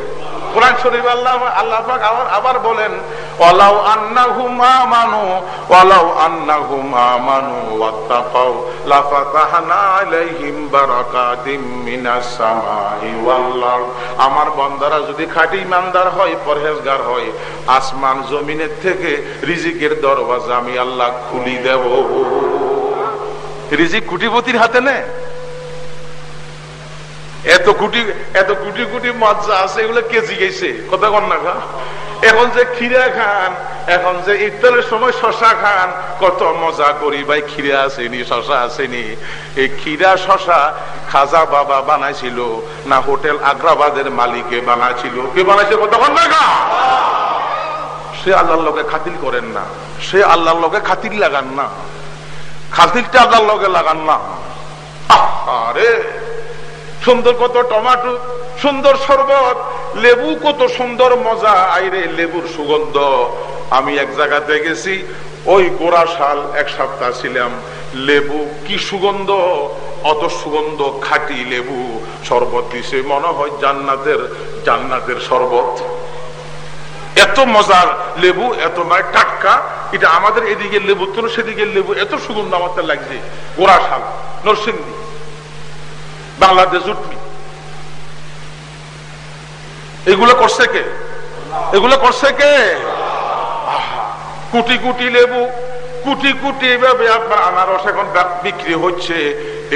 কোরআন শরীফ আল্লাহ আল্লাহ আবার আবার বলেন, ওয়ালাউ আন্নাহুম আমানু, ওয়ালাউ আন্নাহুম আমানু ওয়াত্তাকাউ, লাফাতাহনা আলাইহিম বারাকাতিম মিনাস সামাই ওয়াল আমার বান্দারা যদি খাঁটি ইমানদার হয়, পরহেজগার হয়, আসমান জমিনের থেকে রিজিকের দরওয়াজা আমি আল্লাহ খুলি দেব। রিজিক কুটিপতির হাতে নেয় এত কোটি এত কোটি কোটি মজা আছে, এগুলো কে জিগেছে কথা কন না, খা। এখন যে খিরা খান, এখন যে ইফতারের সময় শশা খান, কত মজা করি ভাই খিরা আসেনি শশা আসেনি এই খিরা শশা খাজা বাবা বানাইছিল, না হোটেল আগ্রাবাদের মালিকে বানাইছিল। কে বানাইছে কত না, খা। সে আল্লাহর লোকে খাতিল করেন না, সে আল্লাহর লোকে খাতির লাগান না। খাতিরটা আল্লাহর লোকে লাগান না। আরে। সুন্দর কত টমাটো, সুন্দর শরবত, লেবু কত সুন্দর মজা, আইরে লেবুর সুগন্ধ। আমি এক জায়গাতে গেছি, ওই গোড়া শাল এক সপ্তাহ ছিলাম। লেবু কি সুগন্ধ? অত সুগন্ধ খাটি লেবু। শরবত দিছে, মনে হয় জান্নাতের জান্নাতের শরবত। এত মজার লেবু, এত মানে টাটকা, এটা আমাদের এদিকে লেবু তো সেদিকে লেবু এত সুগন্ধ আমার লাগছে। গোড়া শাল, নরসিংদী। বাংলাদেশ উঠবি। এগুলো করছে কে? এগুলো করছে কে? কুটি কুটি লেবু, কুটি কুটি এভাবে আপনার আনারস এখন বিক্রি হচ্ছে।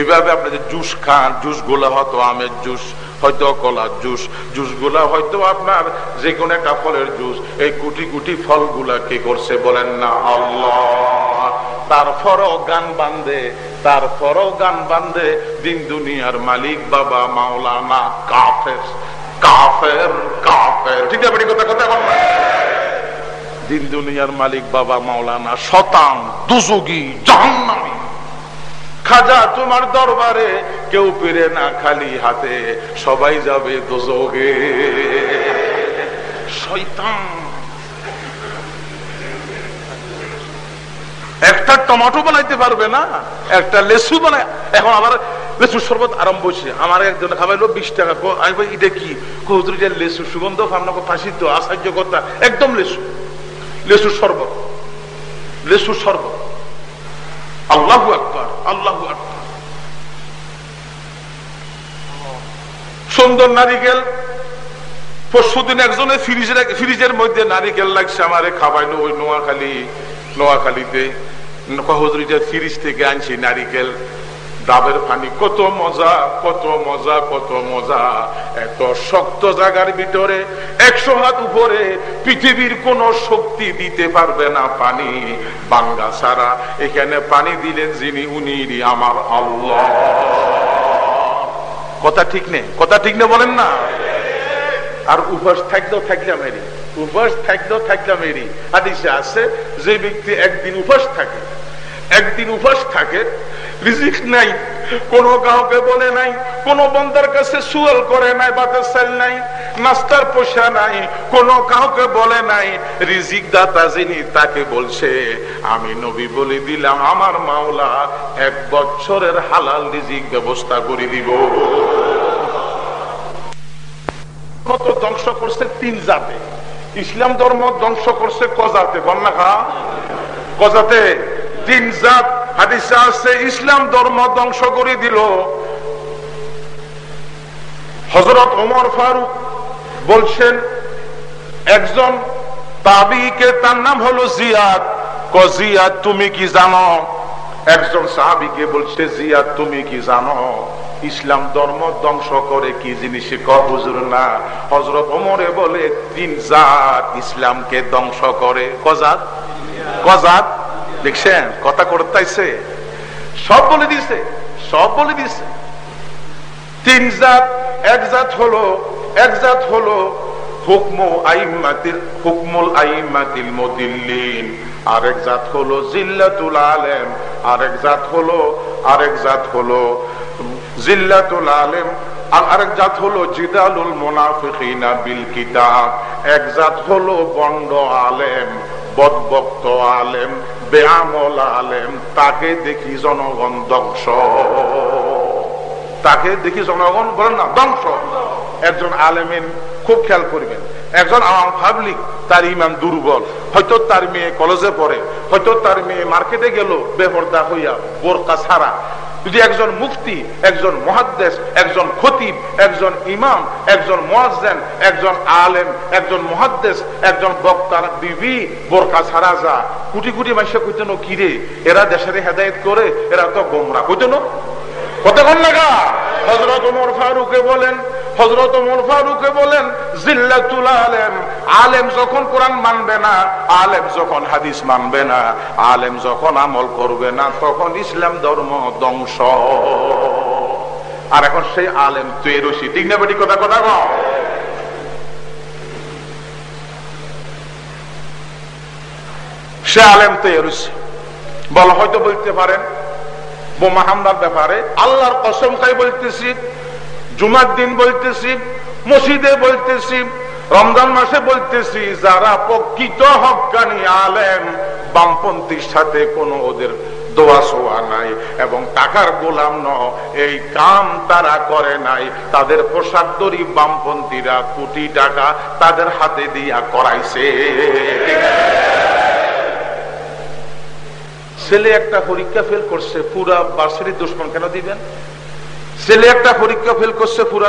এভাবে আপনাদের জুস খান, জুস গোলা হতো আমের জুস হয়তো কলার জুস জুসগুলা হয়তো আপনার যে কোনো একটা ফলের জুস। এই কুটি কুটি ফলগুলা কে করছে বলেন না আল্লাহ? তারপরও গান বান্ধে তারপরও গান বান্ধে দিন দুনিয়ার মালিক বাবা মাওলানা কাফের কাফের কাফের। ঠিক আছে কথা কথা বল। দিন দুনিয়ার মালিক বাবা মাওলানা শতাং দুযোগী, জাহান্নামী। খাজা তোমার দরবারে, কেউ পেরে না খালি হাতে, সবাই যাবে দোজগে শৈতান একটা টমাটো বানাইতে পারবে না, একটা লেসু বানায় এখন আবার লেসুর শরবত আরম্ভ হয়েছে। আমার একজন খাবাইলো বিশ টাকা আমি এটা কি? কৌদুরিটার লেসু সুগন্ধ আপনাকে তো আশ্চর্য কথা, একদম লেসু। লেসুর শরবত। লেসুর শরবত। আকবর আকবর। সুন্দর নারিকেল, পরশুদিন একজনে ফ্রিজের ফ্রিজের মধ্যে নারিকেল লাগছে আমারে খাবাইলো ওই নোয়াখালী নোয়াখালীতে। ফ্রিজ থেকে আনছি নারিকেল। ডাবের পানি, কত মজা কত মজা কত মজা। এত শক্ত জায়গার ভিতরে একশো হাত উপরে পৃথিবীর কোন শক্তি দিতে পারবে না পানি। বাঙ্গা ছাড়া এখানে পানি দিলেন যিনি উনি আমার আল্লাহ। কথা ঠিক নেই? কথা ঠিক নেই বলেন না? আর উপাস থাকলেও থাকলাম এরি উপাস থাকলেও থাকলাম এরি হাদিসে আছে, যে ব্যক্তি একদিন উপাস থাকে একদিন উপাস থাকে, রিজিক নাই, কোন কাউকে বলে নাই, কোন বন্দার কাছে সুয়াল করে নাই, বাতের সাল নাই নাস্তার পয়সা নাই, কোন কাউকে বলে নাই রিজিক দাতা যিনি তাকে বলছে, আমি নবী বলে দিলাম, আমার মাওলা এক বছরের হালাল রিজিক ব্যবস্থা করে দিব। কত ধ্বংস করছে তিন জাতে। ইসলাম ধর্ম ধ্বংস করছে কজাতে, বন্যা খা। কজাতে তিন জাত হাদিসে আছে, ইসলাম ধর্ম ধ্বংস করে দিল। হজরত ওমর ফারুক বলছেন, একজন তাবিকে, তার নাম হলো জিয়াদ। জিয়াদ, তুমি কি জানো? একজন সাহাবিকে বলছে, জিয়াদ, তুমি কি জানো? ইসলাম ধর্ম ধ্বংস করে কি জিনিস? হুজুর, না। হজরত ওমরে বলে, তিন জাত ইসলামকে ধ্বংস করে। কজাত কজাত দেখছেন? কথা করতেছে সব বলে দিছে সব বলে দিছে তিন জাত, এক জাত হলো, এক জাত হলো হুকমু জাত হলো আলেম। জাত হলো জাত হলো জিল্লাতুল আলেম। আর জাত হলো জিদালুল বিল কিতাব। এক জাত হলো বন্ড আলেম। বদবক্ত আলেম, বেআমল আলেম, তাকে দেখি জনগণ ধ্বংস। তাকে দেখি জনগণ বলেন না, ধ্বংস। একজন আলেমিন খুব খেয়াল করবেন, একজন আওয়াম পাবলিক তার ইমান দুর্বল। হয়তো তার মেয়ে কলেজে পড়ে, হয়তো তার মেয়ে মার্কেটে গেল বেহরদা হইয়া বোরকা ছাড়া। যদি একজন মুফতি, একজন মহাদ্দেশ একজন খতিব, একজন ইমাম, একজন মোয়াজ্জেন, একজন আলেম, একজন মহাদ্দেশ একজন বক্তার বিবি বোরকা ছাড়া যা। কোটি কোটি কইতেন কিরে এরা দেশের হেদায়ত করে, এরা তো গোমরা। কইতেন কতক্ষণ লাগা? হজরত ওমর ফারুকে বলেন হজরত ওমর ফারুকে বলেন, জিল্লাতুল আলেম আলেম যখন কোরআন মানবে না, আলেম যখন হাদিস মানবে না, আলেম যখন আমল করবে না, তখন ইসলাম ধর্ম ধ্বংস। আর এখন সেই আলেম তুই রসি ঠিক না বেটি কথা কথা সে আলেম তো এরুসি বল, হয়তো বলতে পারেন বোমা হামলার ব্যাপারে। আল্লাহর কসম খাই বলতেছি, জুমার দিন বলতেছি, মসজিদে বলতেছি, রমজান মাসে বলতেছি, যারা প্রকৃত হকানি আলেম, বামপন্থীর সাথে কোনো ওদের দোয়া সোয়া নাই এবং টাকার গোলাম ন এই কাম তারা করে নাই। তাদের পোশাক দরি বামপন্থীরা কোটি টাকা তাদের হাতে দিয়া করাইছে। ছেলে একটা পরীক্ষা ফেল করছে, পুরা বার্ষিক দুশ্মন কেন দিবেন? ছেলে একটা পরীক্ষা ফেল করছে, পুরা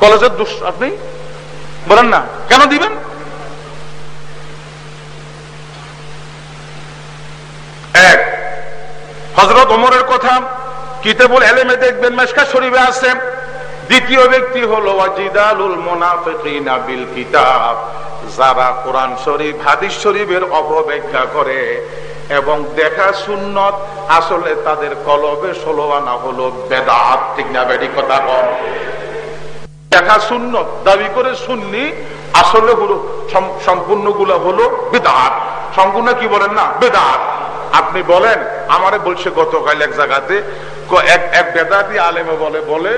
কলেজের দুষ, আপনি বলেন না, কেন দিবেন? এক হজরত ওমরের কথা, কিতাবুল এলেমে দেখবেন মেশকা শরীফে আছে। দ্বিতীয় ব্যক্তি হলো ওয়াজিদালুল মুনাফিকিনা বিল কিতাব। যারা কোরআন শরীফ, হাদিস শরীফের অপব্যাখ্যা করে এবং দেখা সুন্নত, আসলে তাদের কলবে ষোলো আনা হলো বেদাত, ঠিক না বেডি কথা কম। দেখা সুন্নত, দাবি করে শুননি আসলে হলো সম্পূর্ণগুলো হলো বেদাত। সম্পূর্ণ কি বলেন না? বেদাত। আপনি বলেন, আমারে বলছে গতকাল এক জায়গাতে এক বেদাতি আলেমে বলে বলে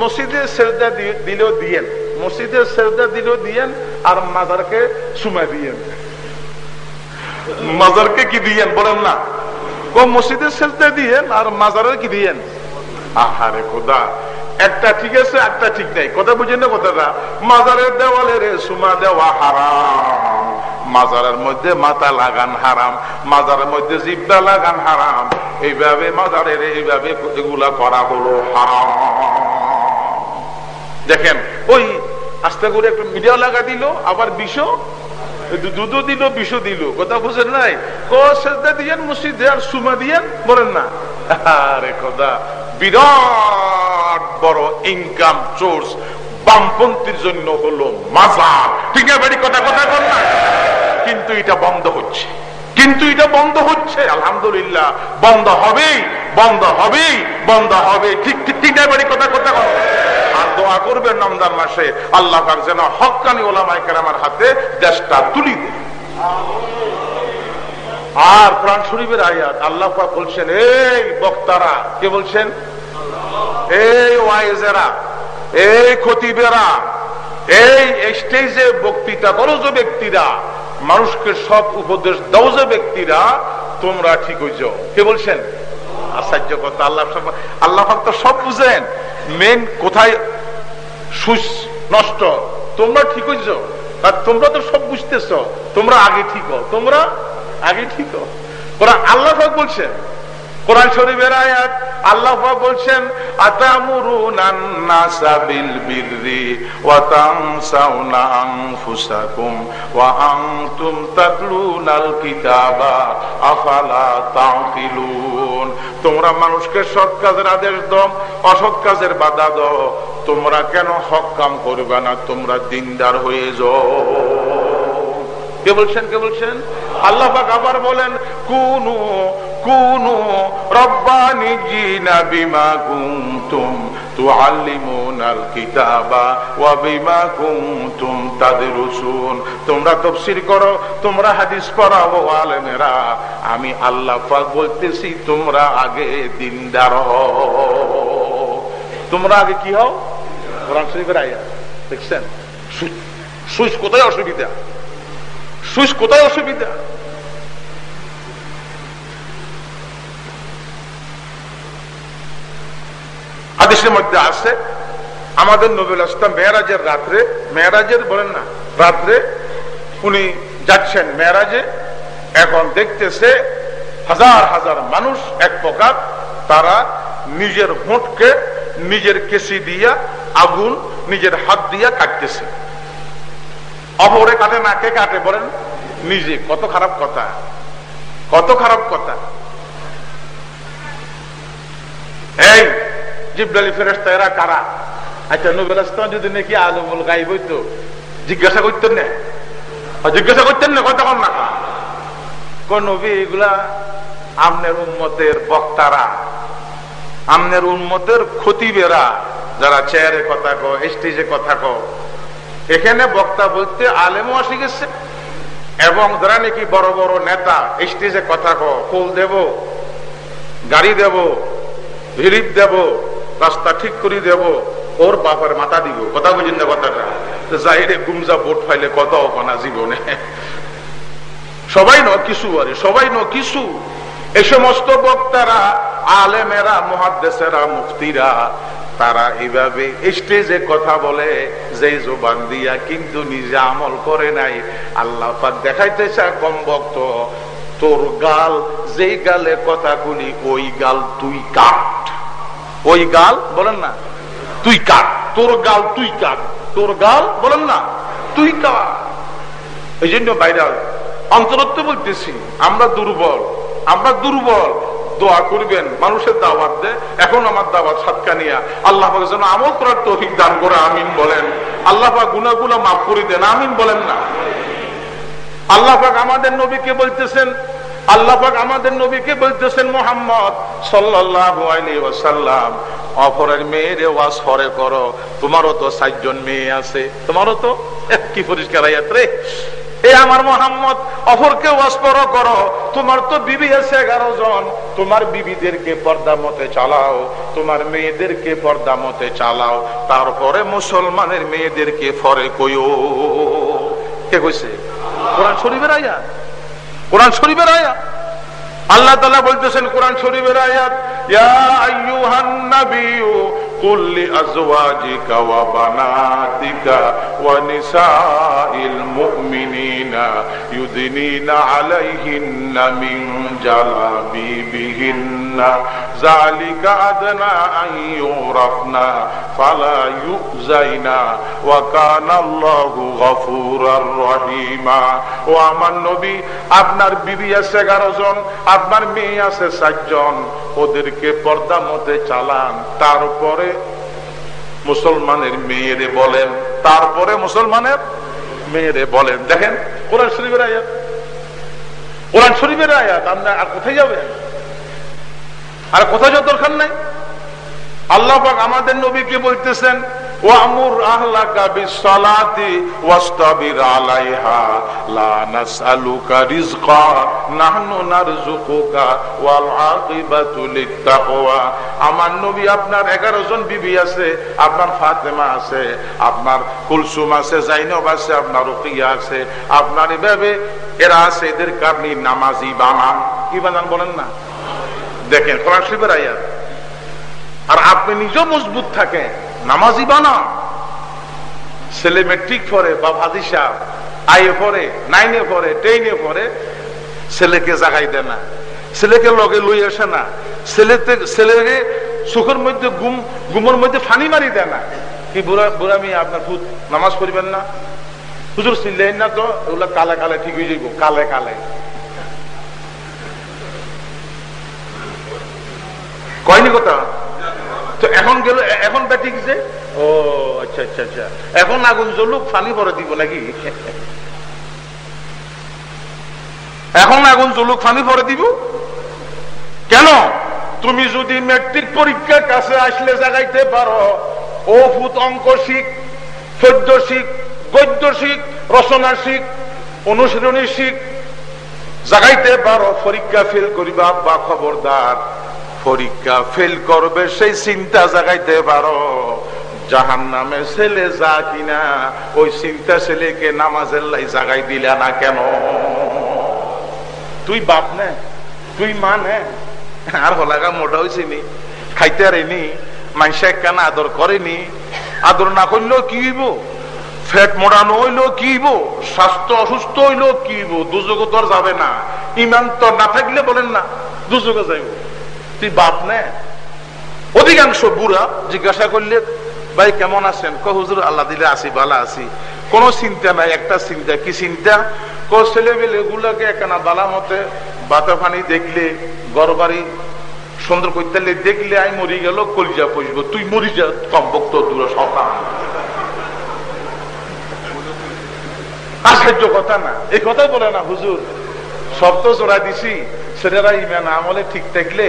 মসজিদে সেরদা দিলেও দিয়েন। মসজিদে সেরদা দিলেও দিয়েন, আর মাদারকে সুমা দিয়েন। মাজারকে কি দিয়েন বলেন না? ও মসজিদের সেজদা দিয়েন আর মাজারের কি দিয়েন? আহারে খোদা, একটা ঠিক আছে, একটা ঠিক নাই। কথা বুঝেন না কথাটা? মাজারের দেওয়ালে রে সুমা দেওয়া হারাম। মাজারের মধ্যে মাথা লাগান হারাম। মাজারের মধ্যে জিব্বা লাগান হারাম। এইভাবে মাজারের, এইভাবে এগুলা করা হলো হারাম। দেখেন, ওই আস্তে করে একটা মিডিয়া লাগা দিল, আবার বিষ দুধও দিল বিষ দিল। কথা বুঝেন নাই? কেদা দিয়েন, মসজিদে আর সুমা দিয়েন, বলেন না। আরে কথা বিরাট বড় ইনকাম সোর্স বামপন্থীর জন্য হলো মাজার। ঠিক আছে কথা কথা কর না। কিন্তু এটা বন্ধ হচ্ছে। কিন্তু এটা বন্ধ হচ্ছে, আলহামদুলিল্লাহ। বন্ধ হবেই বন্ধ হবেই, বন্ধ হবে ঠিক ঠিক ঠিক বাড়ি কথা কথা কথা দোয়া করবেন রমজান মাসে, আল্লাহ যেন হকানি ওলামাই কেরামার হাতে দেশটা তুলি দেয় আর কোরআন শরীফের আয়াত, আল্লাহ বলছেন, এই বক্তারা কে বলছেন? এই ওয়াইজেরা এই খতিবেরা এই স্টেজে বক্তৃতা করো যে ব্যক্তিরা মানুষকে সব উপদেশ দাও যে ব্যক্তিরা তোমরা ঠিক হইছ কে বলছেন? আশ্চর্য কথা, আল্লাহ আল্লাহ তো সব বুঝেন। মেন কোথায় সুস, নষ্ট। তোমরা ঠিক হইছ? আর তোমরা তো সব বুঝতেছ। তোমরা আগে ঠিক তোমরা আগে ঠিক ওরা আল্লাহ বলছেন কোরআন শরীফের আয়াত, আল্লাহ বলছেন তোমরা মানুষকে সৎ কাজের আদেশ দাও, অসৎ কাজের বাধা দাও। তোমরা কেন হক কাম করবে না? তোমরা দিনদার হয়ে যাও। কে বলছেন কে বলছেন? আল্লাহ আবার বলেন, কুনু কুনু রব্বানি জিনা বিমা তাদরুসুন। তোমরা করো, তোমরা আমি আল্লাহ বলতেছি, তোমরা আগে দিনদার হও। তোমরা আগে কি হও? দেখছেন? সুইচ কোথায় অসুবিধা? সুইচ কোথায় অসুবিধা? হাদিসের মধ্যে আছে, আমাদের নবীল আসলাম মেয়েরাজের রাত্রে, মেয়েরাজের বলেন না, রাত্রে উনি যাচ্ছেন মেয়েরাজে, এখন দেখতেছে হাজার হাজার মানুষ এক প্রকার, তারা নিজের হোঁটকে নিজের কেসি দিয়া, আগুন নিজের হাত দিয়া কাটতেছে। অপরে কাটে না, কে কাটে বলেন? নিজে, কত খারাপ কথা, কত খারাপ কথা। এই জিব্রালি ফেরেস্তা এরা কারা? আচ্ছা নবীল ইসলাম যদি নাকি আলমুল গাইব হইতো, জিজ্ঞাসা করতেন না? জিজ্ঞাসা করতেন না, কথা কম না। নবী, এগুলা আমনের উন্মতের বক্তারা, আমনের উন্মতের খতিবেরা, যারা চেয়ারে কথা কো স্টেজে কথা কো এখানে বক্তা বলতে আলেমও আসি গেছে, এবং যারা নাকি বড় বড় নেতা, স্টেজে কথা কো ফুল দেব, গাড়ি দেব ভিড়িপ দেব রাস্তা ঠিক করে দেব, ওর বাপের মাথা দিব, কথা বুঝেন না কথাটা। যাইরে গুমজা ভোট ফাইলে কত অপনা জীবনে। সবাই ন কিছু আরে, সবাই ন কিছু। এই সমস্ত বক্তারা, আলেমেরা মহাদেশেরা মুফতিরা, তারা এইভাবে স্টেজে কথা বলে, যে জোবান দিয়া কিন্তু নিজে আমল করে নাই। আল্লাহ পাক দেখাইতেছে কম বক্ত তোর গাল, যেই গালে কথা গুলি ওই গাল তুই কাট। ওই গাল বলেন না। তুই কাট তোর গাল তুই কাট তোর গাল বলেন না। তুই কাট এই জন্য বাইরে অন্তরত্ব বলতেছি, আমরা দুর্বল আমরা দুর্বল। দোয়া করবেন, মানুষের দাওয়াত দে। এখন আমার দাওয়াত সাতকা নিয়া। আল্লাহ যেন আমল করার তৌফিক দান করে, আমিন বলেন। আল্লাহ পাক গুনাগুলো মাফ করে দেন, আমিন বলেন না। আল্লাহ আমাদের নবীকে বলতেছেন আল্লাহ পাক আমাদের নবীকে বলতেছেন মোহাম্মদ ওয়াসাল্লাম, অপরের মেয়েরে ওয়াজ করে করো, তোমারও তো সাতজন মেয়ে আছে, তোমারও তো? কি পরিষ্কার আয়াত রে। এ আমার মোহাম্মদ, অপরকে ওয়াজ করো, তোমার তো বিবি আছে এগারো জন, তোমার বিবিদেরকে পর্দা মতে চালাও, তোমার মেয়েদেরকে পর্দা মতে চালাও, তারপরে মুসলমানের মেয়েদেরকে ফরে কইও। কে কইছে? কোরআন শরীফের আয়াত? কোরআন শরীফের আয়াত। আল্লাহ তালা বলতেছেন, কোরআন শরীফের আয়াত, ইয়া আইয়ুহান নাবিয়্যু, কুল লিআজওয়াজিকা ওয়া বানাতিকা ওয়া নিসাইল মুমিনিনা ইউদিনিনা আলাইহিন্না মিন জালাবিবিহিন্না রহিমা। ও আমার আপনার বিবি আছে 11 জন আপনার মেয়ে আছে 7 জন ওদেরকে পর্দা মতে চালান। তারপরে মুসলমানের মেয়েরে বলেন, তারপরে মুসলমানের মেয়েরে বলেন। দেখেন, কোরআন শরীফের আয়াত। কোরআন শরীফের আয়াত, আপনি আর কোথায় যাবেন? আর কোথায় যাওয়ার দরকার নাই? আল্লাহ আমাদের নবীকে বলতেছেন বিসসালাতি ওয়াসতাবির আলাইহা, লা নাসআলুকা রিজকা নাহনু নারযুকুকা ওয়াল আকিবাতু লিত্তাকওয়া। আমার নবী আপনার 11 জন বিবি আছে, আপনার ফাতেমা আছে, আপনার কুলসুম আছে, জাইনব আছে, আপনার রুকিয়া আছে, আপনার এভাবে এরা আছে, এদের আপনি নামাজি বানান। কি বানান বলেন না? দেখেন, কোরআন শরীফের আয়াত। আর আপনি নিজেও মজবুত থাকেন। নামাজি বানা। ছেলে মেট্রিক পরে বা ভাদিসা আইএ পরে নাইনে পরে টেইনে পরে ছেলেকে জাগাই দেয় না। ছেলেকে লগে লই আসে না। ছেলেতে, ছেলেকে সুখের মধ্যে গুম, গুমের মধ্যে ফানি মারি দেয় না। কি বুড়া বুড়া মেয়ে, আপনার ভূত, নামাজ পড়বেন না? হুজুর চিনলেন না তো ওগুলা কালে কালে ঠিক হয়ে যাইব, কালে কালে। কয়নি কথা? তো এখন গেল এখন ব্যাটিক যে ও আচ্ছা আচ্ছা আচ্ছা। এখন আগুন জ্বলুক ফানি ভরে দিব নাকি? এখন আগুন জ্বলুক ফানি ভরে দিব? কেন? তুমি যদি মেট্রিক পরীক্ষার কাছে আসলে জাগাইতে পারো। ও ফুত অঙ্ক শিখ চোদ্দ শিখ গদ্য শিখ রচনা শিখ অনুশীলনী শিখ। জাগাইতে পারো পরীক্ষা ফেল করিবা বা খবরদার। পরীক্ষা ফেল করবে, সেই চিন্তা জাগাইতে পারো। জাহান নামে ছেলে যা কিনা, ওই চিন্তা ছেলেকে নামাজের লাই জাগাই দিলে না কেন? তুই বাপ নে, তুই মা নে, আর হলাগা মোটা হয়েছে নি, খাইতে আরেনি মানুষে কেন আদর করেনি আদর না করলেও কি হইব? ফ্যাট মোড়ানো হইল কি হইব? স্বাস্থ্য অসুস্থ হইল কি হইব? দুযোগ তো আর যাবে না। ইমান তো না থাকলে বলেন না দুযোগে যাইব। তুই বাপ নে? অধিকাংশ বুড়া জিজ্ঞাসা করলে, ভাই, কেমন আছেন? ক, হুজুর, আল্লাহ দিলে আসি বালা আসি কোন চিন্তা নাই, একটা চিন্তা। কি চিন্তা? ক ছেলে মেলে গুলাকে একখানা বালা মতে বাতা পানি দেখলে গড়বাড়ি সুন্দর করতে দেখলে আই মরি গেল, কলিজা পচবো তুই মরি যা কম বক্ত দূর সকাল আশ্চর্য কথা না? এই কথাই বলে না, হুজুর। সব তো জোড়া দিছি, ছেলেরা ইমান আমলে ঠিক থাকলে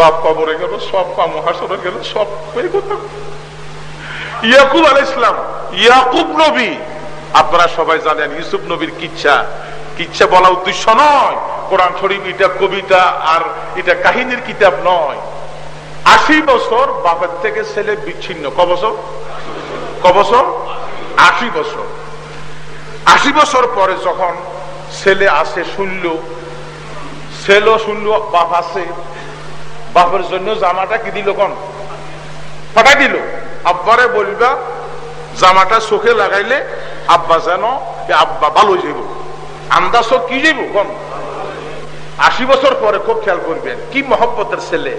বাপ কবরে গেল, সব পা মহাসরে গেল, সব এই কথা ইয়াকুব আল ইসলাম ইয়াকুব নবী। আপনারা সবাই জানেন ইউসুফ নবীর কিচ্ছা। কিচ্ছা বলা উদ্দেশ্য নয়, কোরআন শরীফ এটা কবিতা আর এটা কাহিনীর কিতাব নয়। আশি বছর বাপের থেকে ছেলে বিচ্ছিন্ন। ক বছর? ক বছর? আশি বছর। আশি বছর পরে যখন ছেলে আসে শুনল ছেলে শুনল, বাপ আছে বাপের জন্য জামাটা কি দিল কন? ফাটাই দিল। আব্বারে বলবা, জামাটা চোখে লাগাইলে আব্বা যেন আব্বা ভালো যাইব। আন্দাজ কি যাইব কন? আশি বছর পরে খুব খেয়াল করবেন, কি মহব্বতের ছেলে।